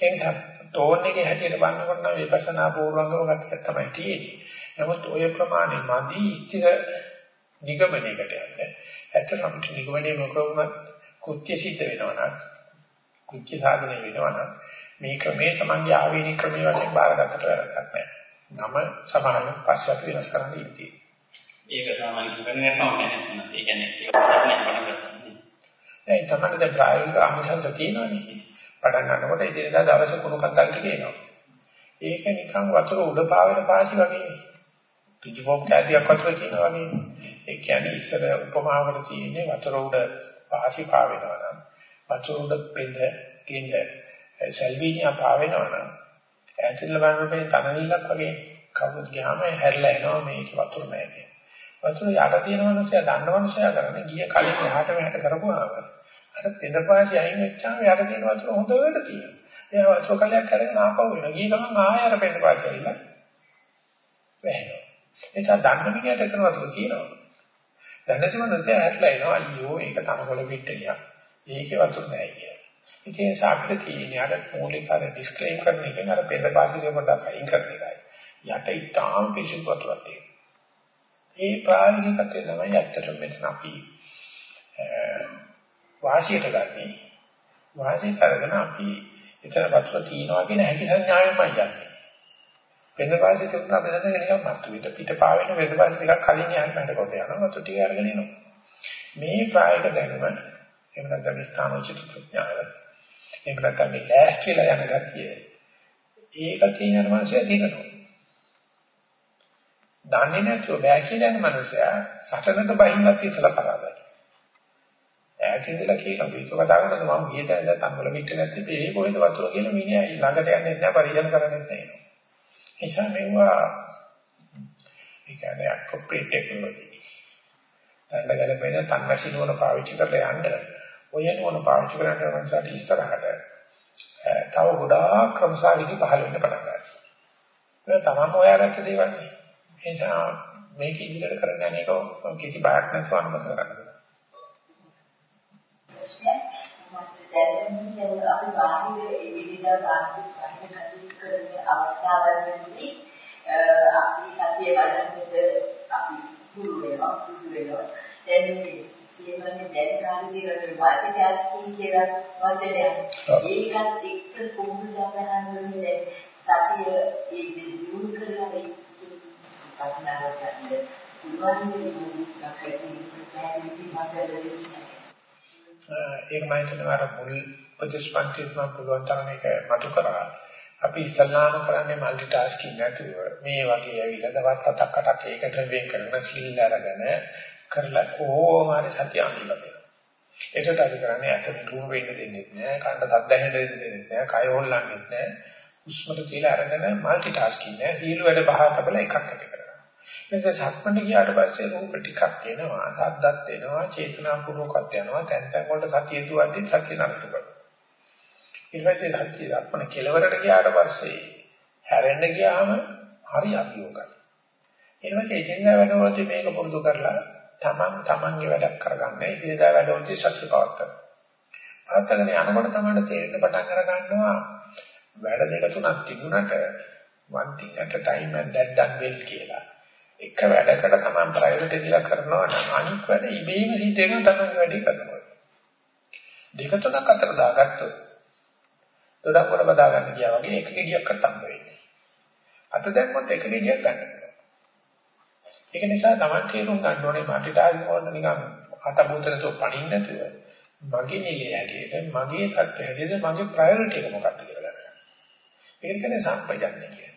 ඒ නිසා ටෝන් එකේ හැටියට බලනකොට නම් විපස්සනා පූර්වංගම ගතියක් තමයි තියෙන්නේ. නමුත් ඔය ප්‍රමාණය මදි ඉතිර නිගමනයකට යන්නේ. ඇත්තටම නිගමනයේ මොකවුනත් කුත්‍ය සිද්ධ වෙනවා නම් කුත්‍ය සාධනය වෙනවා නම් මේ ක්‍රමේ තමන්ගේ ආවේනික ක්‍රමයේ වශයෙන් බාරගත්තට වැරද්දක් නැහැ. නම සමාන පස්සට වෙනස් කරන්න ඉන්නේ.
ඒක සාමාන්‍ය ක්‍රමයක් තමයි නේද? ඒ කියන්නේ ඒක තමයි ගන්න.
ඒ තමයි දැන් ප්‍රායෝගික අංශංශ තියෙනවානේ. පටන් ගන්නකොට ඉතින් දවස කුණු කන්දල් ටික එනවා. ඒක නිකන් වතුර උඩ පාවෙන පාසි වගේ. පිටිපොක් කැටියක් වතුර කියනවා වගේ. ඒ කියන්නේ ඉස්සර උපමාවකට තියෙන්නේ වතුර උඩ පාසි පාවෙනවා නම් වතුර උඩ පෙඳ කිඳ සල්විනියා පාවෙනවා නම් ඈතින් බලනකොට මේ තනවිල්ලක් වගේ කවුරුත් ගියාම හැරිලා එනවා මේක වතුර නැහැ කියන. වතුර යට තියෙන මනුස්සයා දන්න මනුස්සයා කරන්නේ ගිය කලින් එහාට මෙහාට කරපුවාම අර පෙඳපාසි අයින් වෙච්චාම යට තියෙන වතුර හොඳට තියෙනවා. එයා වතුර කලයක් කරගෙන ආපහු වෙනවා. ගිය ගමන් ආයෙ අර පෙඳපාසි ඇවිල්ලා වැහෙනවා. එනිසා දන්න මිනිහට එතන වතුර තියෙනවා. දැනට මනුස්සයා හැරිලා එනවා අයියෝ ඒක තනකොළ පිට්ටලියක්. ඒකේ වතුර නැහැ කියලා. ඉතින් ඒ අපිට තියෙන්නේ අර මූලික අර ඩිස්ක්ලේම් කරන එකෙන් අර පෙරපාසිරිය පොඩ්ඩක් අයින් කරන එකයි. යට ඉතාම පිසුදු වතුරක් තියෙනවා. ඒ ප්‍රායෝගිකත්වය තමයි ඇත්තටම මෙතන අපි වාසියට ගන්නේ. වාසිය කරගෙන අපි එතන වතුර තියනවා කියන හැකි සංඥාවෙන්මයි යන්නේ. පෙරපාසිරිය තිබුණා බෙදගෙන නිකන් මත්තු පිට පිට පාවෙන පෙරපාසිරිය ටිකක් කලින් යන්න මට කොට යනවා. වතුර ටික අරගෙන එනවා. මේ ප්‍රායෝගික දැනුම එහෙම නැත්නම් ස්ථානෝචිත ප්‍රඥාව එහෙම නැත්නම් මේ ලෑස්තිලා යන ගතිය ඒක තියෙන මනුස්සයා දිනනවා දන්නේ නැතුව බෑ කියලා යන මනුස්සයා සටනක බහින්නත් ඉස්සලා කරාදයි ඈත ඉඳලා කියනවා මේක කතා කරනකොට මම ගිය තැන දැන් තංගල පිට නැත්නම් මේ කොහෙද වතුර කියලා මිනිහා ළඟට යන්නේ නැහැ පරිජන කරන්නේ නැහැ නිසා මේවා ඒ කියන්නේ appropriate technology දැන් ගලපෙන තන්වැසි නෝන පාවිච්චි කරලා යන්න ඔය නෝන පාවිච්චි කරන්න මනසට ඉස්සරහට තව ගොඩාක් ක්‍රමසාවිදි පහළ වෙන්න පටන් ගන්නවා. ඒක තමයි හොයාගත්ත දේවල් නේ. ඒ නිසා මේක ඉදිරියට කරගෙන යන එක කිසි බයක් නැතුව අනුමත කරගන්න.
දැන් අපි බාහිර ඉදිරියට බාහිර බාහිර කටයුතු කරන අවස්ථාවලදී අපි සතිය වඩන්නට අපි පුරු වෙනවා පුරු වෙනවා. දැන් මේ කියන්නේ දැන් කාලේ කියන වාචිකාස්කී කියලා වචනයක් ඒකත් එක්ක කොහොමද අපහන් වෙන්නේ? සතිය ඒ දියුණු කරලා ඒ පස්නාවට ගන්න පුළුවන්
ඒක මම හිතනවා අර මුල් ප්‍රතිස්පන්දිත් මම පුළුවන් තරම් ඒක මතු කරා. අපි ඉස්ලාම කරන්නේ মাল্ටි ටාස්කින් නැතුව මේ වගේ ඇවිල්ලා දවස් හතක් අටක් ඒකට වෙන් කරන සීල් අරගෙන කරලා කොහොම හරි සතිය අඳුනලා දෙනවා. ඒකට අපි කරන්නේ ඇතම දුර වෙන්න දෙන්නේ නැහැ, කන්න තත් දැහෙන්න දෙන්නේ නැහැ, කය හොල්ලන්නේ නැහැ. උස්මත කියලා අරගෙන মাল্টি ටාස්කින් නැහැ, සීල් වැඩ බහ කපලා එකක් එක කරනවා. ඒක සක්මණ ගියාට පස්සේ රූප ටිකක් එනවා, සද්දත් එනවා, චේතනා පූර්වකත් යනවා, තැන් තැන් වලට සතිය දුවද්දී සතිය නරක කරනවා. ඊට පස්සේ සතිය සක්මණ කෙලවරට ගියාට පස්සේ හැරෙන්න ගියාම හරි අභියෝගයි. ඊට පස්සේ එදිනෙදා වැඩවලදී මේක පුරුදු කරලා තමන් තමන්ගේ වැඩක් කරගන්න ඉදිරියදා වැඩවලදී සතිය පවත්වා. පවත්වාගෙන යනකොට තමයි තේරෙන්න පටන් අර ගන්නවා වැඩ දෙක තුනක් තිබුණට one thing at a time and that done well කියලා. එක වැඩකට තමයි ප්‍රයොරිටි දීලා කරනවා නම් අනිත් වැඩ ඉබේම සිද්ධ වෙනවා තමයි වැඩි කරනවා. දෙක තුනක් අතර දාගත්තොත් දොඩක් වල බදා ගන්න ගියා වගේ එක ගෙඩියක්වත් හම්බ වෙන්නේ. අත දැම්මොත් එක ගෙඩියක් ගන්න පුළුවන්. ඒක නිසා තමයි තේරුම් ගන්න ඕනේ මල්ටි ටාස්කින් වලට නිකන් අත බුතරතෝ පණින්න නැතුව මගේ නිලයේ හැටියට මගේ තත්ත්වය හැටියට මගේ ප්‍රයොරිටි එක මොකක්ද කියලා ගන්න. ඒක කියන්නේ සම්පජන්‍ය කියන්නේ.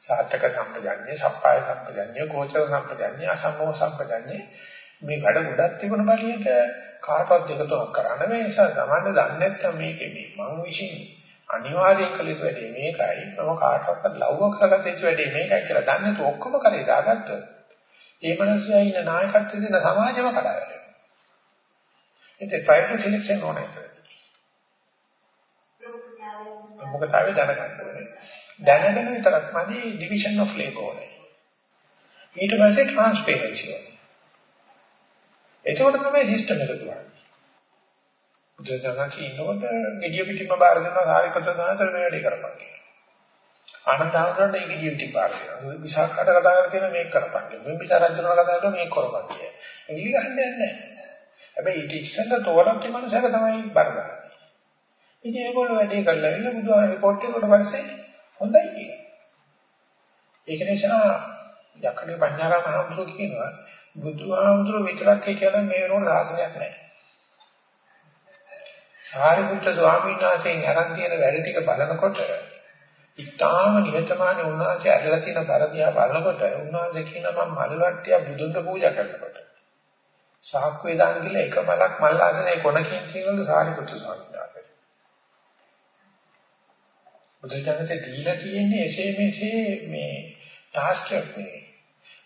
සාත්තක සම්පජන්‍ය, සප්පාය සම්පජන්‍ය, ගෝචර සම්පජන්‍ය, අසම්මෝහ සම්පජන්‍ය මේ වැඩ ගොඩක් තිබුණ බලියට කාටවත් දෙක තුනක් කරන්න මේ නිසා තමන්න දන්නේ නැත්නම් මේකේ මේ මං විශ්ින් අනිවාර්යයෙන් කළ යුතු වැඩේ මේකයි. මම කාටවත් ලව්ව කරගත යුතු වැඩේ මේකයි කියලා දන්නේ නැතු ඔක්කොම කරේ දාගත්තොත් ඒ මනසයි ඉන්න නායකත්වයේ දෙන සමාජම කඩාවැටෙනවා ඉතින් ප්‍රයිවට් සිලෙක්ෂන් ඕනේ. මොකටද දැනගන්න? ඕනේ දැනගෙන විතරක් මදි ඩිවිෂන් ඔෆ් ලේබර් ඕනේ. ඊට පස්සේ ට්‍රාන්ස්පරන්සි ඕනේ. එතකොට තමයි සිස්ටම් එක දුවන්නේ. බුදුසසුනට ඉන්නකොට gediya pitima බාර දෙනවා සාරිපුත්‍ර සානතර මේ වැඩේ කරපන් කියලා. ආනන්දවරුන්ට මේ gediya pitima බාර දෙනවා. විසාකට කතා කරලා කියන මේක කරපන් කියලා. මේ පිටා රජුන කතා කරලා මේක කරපන් කියලා. එගිලි ගහන්නේ නැහැ. හැබැයි ඊට ඉස්සෙල්ලා තෝරන්නේ මනුස්සයක තමයි බාර ගන්න. ඉතින් ඒගොල්ලෝ වැඩේ කරලා ඉන්න බුදුහාම රිපෝට් එකකට පස්සේ හොඳයි කියනවා. ඒක නිසා යකඩේ පඤ්ඤාරාම හඳුරු කියනවා බුදුහාමුදුර විතරක් කියලා මේ වෙනකොට සාසනයක් නැහැ. සාරිපුත්‍ර ස්වාමීන් වහන්සේගෙන් අරන් තියෙන වැඩ ටික බලනකොට ඉතාම නිහතමානී උන්වහන්සේ ඇදලා තියෙන පරදියා බලනකොට උන්වහන්සේ කියන මම මල් වට්ටිය බුදුන්ට පූජා කරනකොට සාක්කුවේ දාන කියලා එක මලක් මල් ආසනේ කොනකින් කියනවලු සාරිපුත්‍ර ස්වාමීන් වහන්සේ. බුදුජානකසේ දීලා තියෙන්නේ එසේ මෙසේ මේ ටාස්ක් එකක් නෙවෙයි.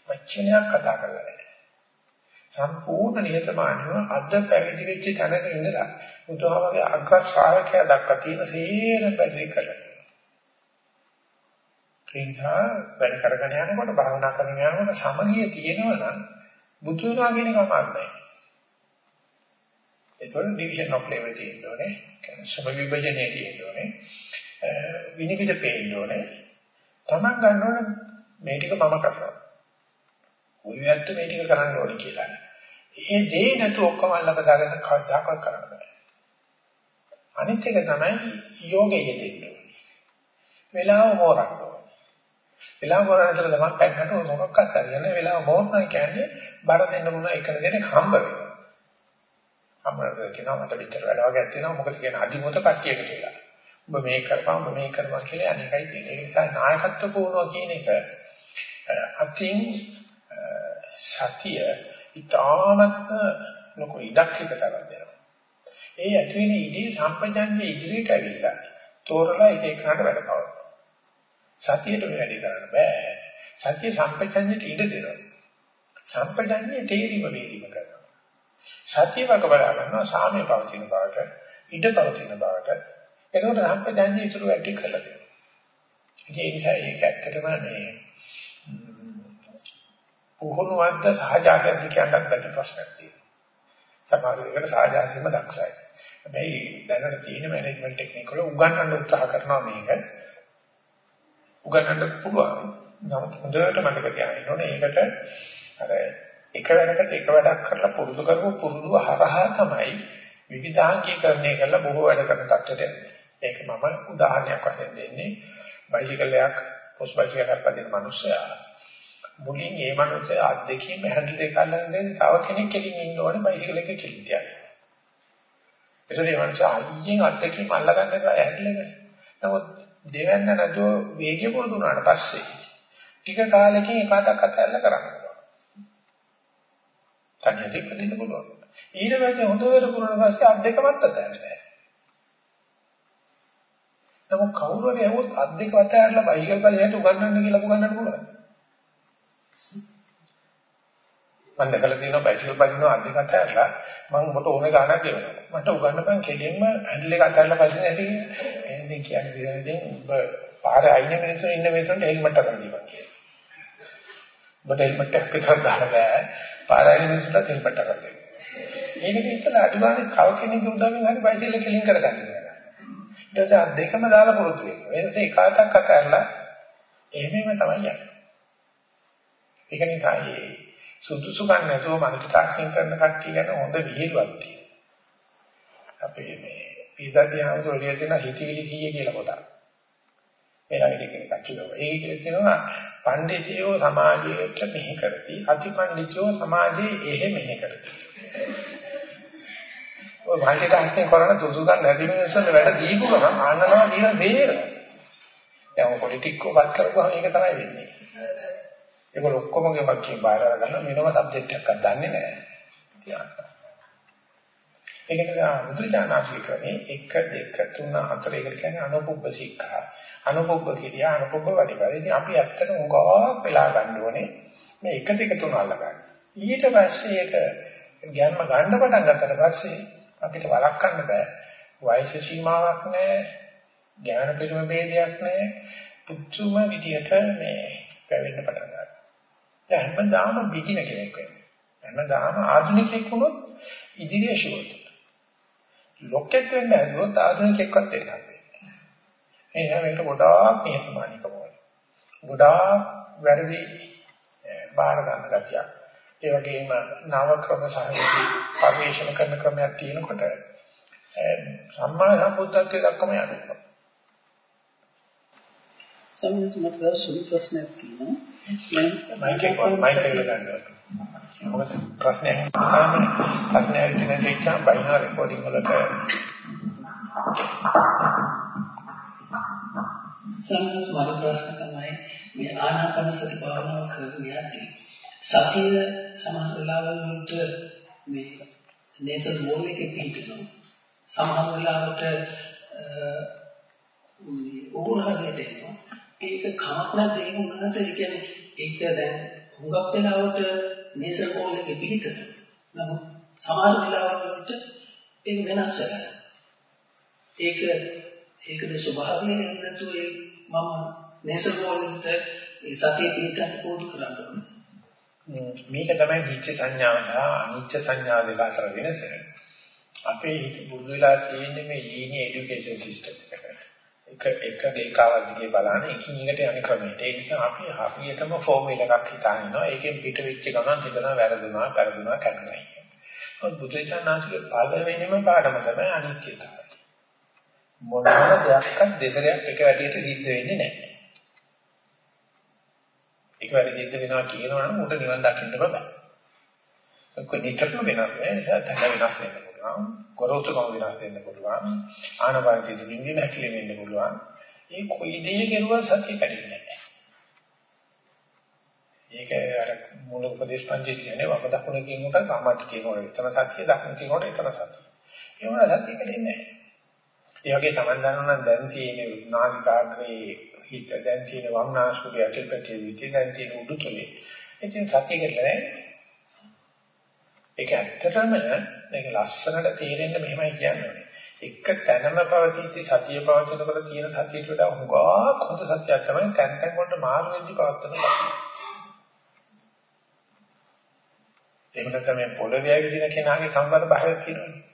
වචනයක් කතා කරලා සම්පූර්ණ නිහතමානීව අද පැවිදි වෙච්ච තැනක ඉඳලා බුදුහාමගේ අග්‍ර ශ්‍රාවකයා දක්වා තියෙන සේරම පැවිදි කරලා. ඒසා වැඩ කරගෙන යනකොට භාවනා කරගෙන යනකොට සමගිය තියෙනවා නම් බුදුනා කියන එක අමාරුයි. ඒතකොට ඩිවිෂන් ඔෆ් ලේබර් තියෙනෝනේ. සම විභජනයේ තියෙනෝනේ. විනිවිද පේන්නෝනේ. තමන් ගන්න ඕන මේ ටික මම කරනවා. ওই වැත්ත මේ ටික කරන්න ඕනේ කියලා. ඒ දේ නැතු ඔක්කොම අල්ලක දාගෙන කවදාකවත් කරන්න බෑ. අනිත් එක තමයි යෝගයේ දෙන්නේ. වෙලාව හොරන්න ඕනේ. වෙලාව හොරනතර තමයි පැන්නට මොකක්වත් හරියන්නේ වෙලාව හොරනවා කියන්නේ බර දෙන්න මොන එකන දෙයක් හම්බ වෙනවා. හම්බ කියනවා මට විතර වැඩ වගේ තියෙනවා මොකද කියන අදිමුත කට්ටියක කියලා. ඔබ මේක කරපන් ඔබ මේක කරපන් කියලා අනේකයි තියෙන්නේ. ඒ නිසා නායකත්ව පුහුණුව කියන එක අතින් සතිය ඉතාමත් ලොකු ඉඩක් හිතට දෙනවා. ඒ ඇති වෙන ඉදී සම්පජන්‍ය ඉදිරියට ඇවිල්ලා තෝරලා එක එකකට වැඩ කරනවා. සතියට වැඩි කරන්න බෑ. සතිය සම්පජන්යට ඉඩ දෙනවා. සම්පජන්‍ය තේරිම වේදීම කරනවා. සතිය වක බලා ගන්නවා සාමය පවතින බවට, ඉඩ පවතින බවට. එතකොට සම්පජන්‍ය ඉතුරු වැඩි කරලා දෙනවා. ඒ නිසා ඒක ඇත්තටම මේ පුහුණුවක්ද සහජාසයක්ද කියන්නත් බැරි ප්‍රශ්නයක් තියෙනවා. සමහර වෙලාවට සහජාසයෙන්ම දක්ෂයි. හැබැයි දැනට තියෙන මැනේජ්මන්ට් ටෙක්නික් වල උගන්වන්න උත්සාහ කරනවා මේක. උගන්වන්න පුළුවන්. නමුත් හොඳට මතක තියාගන්න ඕනේ ඒකට අර එක වැඩකට එක වැඩක් කරලා පුරුදු කරපු පුරුදුව හරහා තමයි විවිධාංගීකරණය කරලා බොහෝ වැඩ කරන තත්ත්වයට එන්නේ. ඒක මම උදාහරණයක් වශයෙන් දෙන්නේ. බයිසිකලයක් පොස් බයිසිකලයක් පදින මිනිස්සයා මුලින් ඒ මිනිස්සයා අත් දෙකීම හැන්ඩල් එක අල්ලගෙන ඉඳන් තව කෙනෙක් කෙලින් ඉන්න ඕනේ බයිසිකල එක කෙලින් තියන්න. ඒසොර ඒ මිනිස්සයා අයියෙන් අත් දෙකීම අල්ලගන්න එක හැන්ඩල් එක. නමුත් දෙවන්න නැතුව වේගය පුරුදු වුණාට පස්සේ ටික කාලෙකින් එක අතක් අතල්ලා කරන්න පුළුවන්. තනියෙන් දෙන්න පුළුවන්. ඊට පස්සේ හොඳට පුරුණ පස්සේ අත් දෙකමත් අතහැරලා. නමුත් කවුරු හරි ඇහුවොත් අත් දෙක අතහැරලා බයිකල් බලයට උගන්වන්න කියලා උගන්වන්න පුළුවන්. මම දැකලා තියෙනවා බයිසිකල් බයිනවා අත් දෙක අතහැරලා මම ඔබට ඕනේ ගාණක් ගෙවනවා. මට උගන්වපන් කෙලින්ම හැන්ඩල් එක අතහැරලා පස්සේ නැති එන්නේ කියන්නේ ඉතින් ඔබ පාරේ අයින මිනිස්සු ඉන්න මිනිස්සුන්ට හෙල්මට් එකක් දීපන් කියලා. ඔබට හෙල්මට් එකක් විතර දාන්න බෑ. පාරේ අයින මිනිස්සුන්ට හෙල්මට් එකක් දෙන්න. මේකට ඉස්සලා අඩුගානේ තව කෙනෙකුගේ උදවියෙන් හරි බයිසිකල් කෙලින් කරගන්න. ඊට පස්සේ අත් දෙකම දාලා පුරුදු වෙනවා. ඒ නිසා එක අතක් අතහැරලා එහෙමම තමයි යන්නේ. ඒක නිසා මේ සුදුසු ගන්න නැතුව මල්ටිටාස්කින් කරන කට්ටිය ගැන හොඳ විහිළුවක් තියෙනවා. අපේ මේ පීඩාදී ආමතුලිය තියෙන හිතවිලි 100 කියලා පොතක්. ඒකට කෙනෙක් කියනවා. ඒක කියනවා පඬිතියෝ සමාජයට මෙහි කරති. අතිපඬිතියෝ සමාජයේ එහෙ මෙහි කරති. ඔය මල්ටිටාස්කින් කරන සුදුසු ගන්න නැති මිනිස්සුන්ට වැඩ දීපු ගමන් ආන්නනවා කියන දේර. දැන් පොලිටික්කෝ වත් කරපුවාම ඒක තමයි වෙන්නේ. ඒක ඔක්කොම ගෙමක් කියන බාහිර අරගන්න වෙනම සබ්ජෙක්ට් එකක් දන්නේ නැහැ. තියන්න. ඒක නිසා මුද්‍රානාශී ක්‍රමේ 1 2 3 4 ඒකට කියන්නේ අනුපුබ්බ ශික්ෂා. අනුපුබ්බ කිරියා අනුපුබ්බ වැඩිපරි. ඉතින් අපි ඇත්තට උගාවක් වෙලා ගන්න ඕනේ මේ 1 2 3 අල්ලගන්න. ඊට පස්සේ ඒක ගැම්ම ගන්න පටන් ගත්තට පස්සේ අපිට වළක්වන්න බෑ. වයස සීමාවක් නැහැ. ඥාන පරිම ભેදයක් නැහැ. පුදුම විදියට මේ පැවෙන්න පටන් ගන්නවා. දැන් හැමදාම බිගින කෙනෙක් වෙන්නේ. හැමදාම ආධුනිකෙක් වුණොත් ඉදිරිය ෂුවර්. ලොකෙක් වෙන්න හදුවොත් ආධුනිකෙක්වත් වෙන්න බෑ. ඒ හැමෙට ගොඩාක් නිහතමානීකම වුණා. ගොඩාක් වැරදි බාර ගන්න ගැතියක්. ඒ වගේම නව ක්‍රම සහයෝගී පරිශන කරන ක්‍රමයක් තියෙනකොට සම්මා සම්බුද්ධත්වයට දක්වම යනවා.
සම්මුතියට සුළු ප්‍රශ්නයක් තියෙනවා.
මම මයික් එක මයික් එක ගන්නවා. මොකද ප්‍රශ්නයක් තමයි ප්‍රශ්නයක් තියෙන සෙක්ෂන් බයිනර් රෙකෝඩින් වලට
සම්මුත මර ප්‍රශ්න තමයි මේ ආනාපාන සති භාවනාව කරගෙන යද්දී සතිය සමහර වෙලාවල් වලට මේ නේසල් වෝල් එකේ පිටිනවා. සමහර වෙලාවට උගුරහකට එනවා. ඒක කාටවත් ඒ වුණාට ඒ කියන්නේ ඒක දැන් හුඟක් වෙලාවට මේසර් කෝල් එකේ පිළිත. නමුත් සමහර වෙලාවට ඒක වෙනස් වෙනවා. ඒක ඒකේ ස්වභාවය නැතුව ඒ මම මේසර් කෝල් එකට ඒ සතිය පිළිතට පොදු කරන්න
මේක තමයි නිත්‍ය සංඥාව සහ අනිත්‍ය සංඥාව දෙක අතර වෙනස. අපේ හිත බුදු වෙලා තියෙන්නේ මේ ලීනියර් এডুকেෂන් සිස්ටම් එක. එක එක දෙකවල් දිගේ බලන එකින් එකට යන ක්‍රමයට. ඒ නිසා අපි හරියටම ෆෝමියුලා එකක් හිතාගෙන ඉන්නවා. ඒකෙන් පිට වෙච්ච ගමන් හිතනවා වැරදුනා, පෙරදුනා, කැඩුනා කියන. මොකද බුදුචානන්සේගේ පළවෙනිම පාඩම තමයි අනිත්‍යතාවය. මොනම දෙයක්වත් දෙසරයක් එක වැටියට සිද්ධ වෙන්නේ නැහැ. එකවර සිද්ධ වෙනවා කියනවනම් උට නිවන් දකින්න බෑ. ඒක නිතරම වෙනස් වෙන නිසා තන වෙනස් වෙන්න පුළුවන්. ගොරෝසුකම වෙනස් වෙන්න පුළුවන්. ආනපානසති නිින්දින හැකිලෙ වෙන්න පුළුවන්. ඒ කොයි දෙයක් කරුවා සත්‍ය කැඩෙන්නේ නැහැ. ඒක අර මූල උපදේශ පන්ති කියන්නේ වම දකුණ කියනකොට සාමාන්‍ය කියනකොට එතන සත්‍ය දකුණ කියනකොට එතන සත්‍ය. ඒ වුණා සත්‍ය කැඩෙන්නේ නැහැ. ඒ වගේ Taman දන්නවා නම් දැන් තියෙන නාසිකාග්‍රේ හිත දැන් තියෙන වම්නාශුගේ අතල්පැටි විදිහ දැන් තියෙන උඩුතලේ. ඉතින් සතියකට නෑ. ඒක ඇත්තටම මේක ලස්සනට තේරෙන්න මෙහෙමයි කියන්නේ. එක තැනම පවතිති සතිය පවතිනකොට තියෙන සතියට වඩා හුඟක් හොඳ සතියක් තමයි තැන් තැන් වලට මාරු වෙද්දි පවත්වන සතිය. එහෙම නැත්නම් මේ පොළවේ ඇවිදින කෙනාගේ සම්බර භාවයක් කියනවනේ.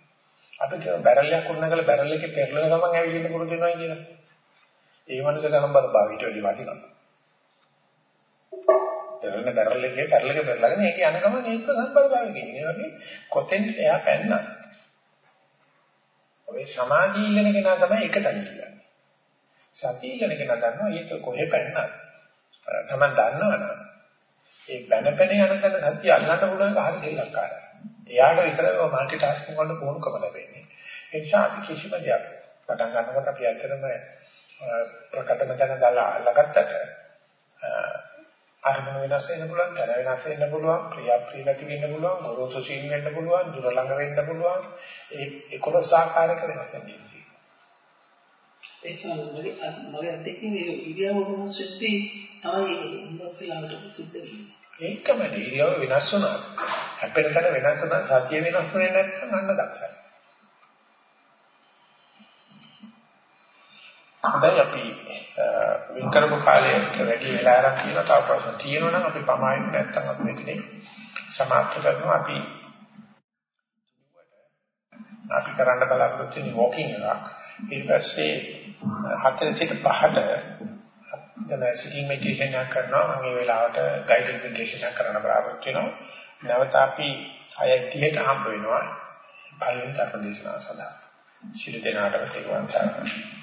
අපි කියන බැරල් එකක් උන්නගල බැරල් එකේ පෙරලන ගමන් ඇවිදින්න පුරුදු වෙනවා කියලා. ඒ මනුස්සයා සම්බර භාවයට වැඩි වටිනවා. පෙරලන බැරල් එකේ පෙරල් එක පෙරලගෙන ඒක යන ගමන් ඒක සම්බර භාවයක් කියන්නේ. ඒ වගේ කොතෙන් එයා පැන්නා. ඔය සමාධිය ඉගෙන කෙනා තමයි එක තැන කියන්නේ. සතිය ඉගෙන කෙනා දන්නවා ඒක කොහෙ පැන්නද? තමන් දන්නවනේ. ඒ පැන පැන යන තැන සතිය අල්ලන්න පුළුවන් එක හරි සෙල්ලක්කාරයි. එයාට විතරයි මල්ටි ටාස්කින් වල පුහුණුකම ලැබෙන්නේ. ඒ නිසා අපි කිසිම දෙයක් පටන් ගන්නකොට අපි ඇත්තටම ප්‍රකටම තැන දාලා අල්ලගත්තට අරමුණ වෙනස් වෙන්න පුළුවන්, තන වෙනස් වෙන්න පුළුවන්, ක්‍රියා ප්‍රී නැති වෙන්න පුළුවන්, ගොරෝසු සීන් වෙන්න පුළුවන්, දුර ළඟ වෙන්න පුළුවන්. ඒ 11 ආකාරයක වෙනස් වෙන්නේ.
ඒ සමග මගේ අත්දැකීමේ ඉරියව්ව වෙනස් වෙද්දී තමයි උඹත් ළඟට සිද්ධ වෙන්නේ.
ඒකම ඉරියව්ව වෙනස් වුණා. හැපෙන තැන වෙනස් වුණා සතිය වෙනස් වුණේ නැත්නම් අන්න දක්ෂයි. හොඳයි අපි වින් කරපු කාලයට වැඩි වෙලාවක් කියලා තව ප්‍රශ්න තියෙනවා නම් අපි පමාවෙන්නේ නැත්නම් අපි මෙතන සමාප්ත කරනවා. අපි අපි කරන්න බලාපොරොත්තු වෙන වොකින් එකක්. ඊට පස්සේ හතර සිට පහට දැන් සිටින් මෙඩිටේෂන් එකක් කරනවා. මම මේ වෙලාවට ගයිඩඩ් මෙඩිටේෂන් එකක් කරන්න බලාපොරොත්තු වෙනවා. නැවත අපි 6:30ට හම්බ වෙනවා. පළවෙනි ධර්ම දේශනාව සඳහා. ශිරු දෙනාටම තේරුම් ගන්න.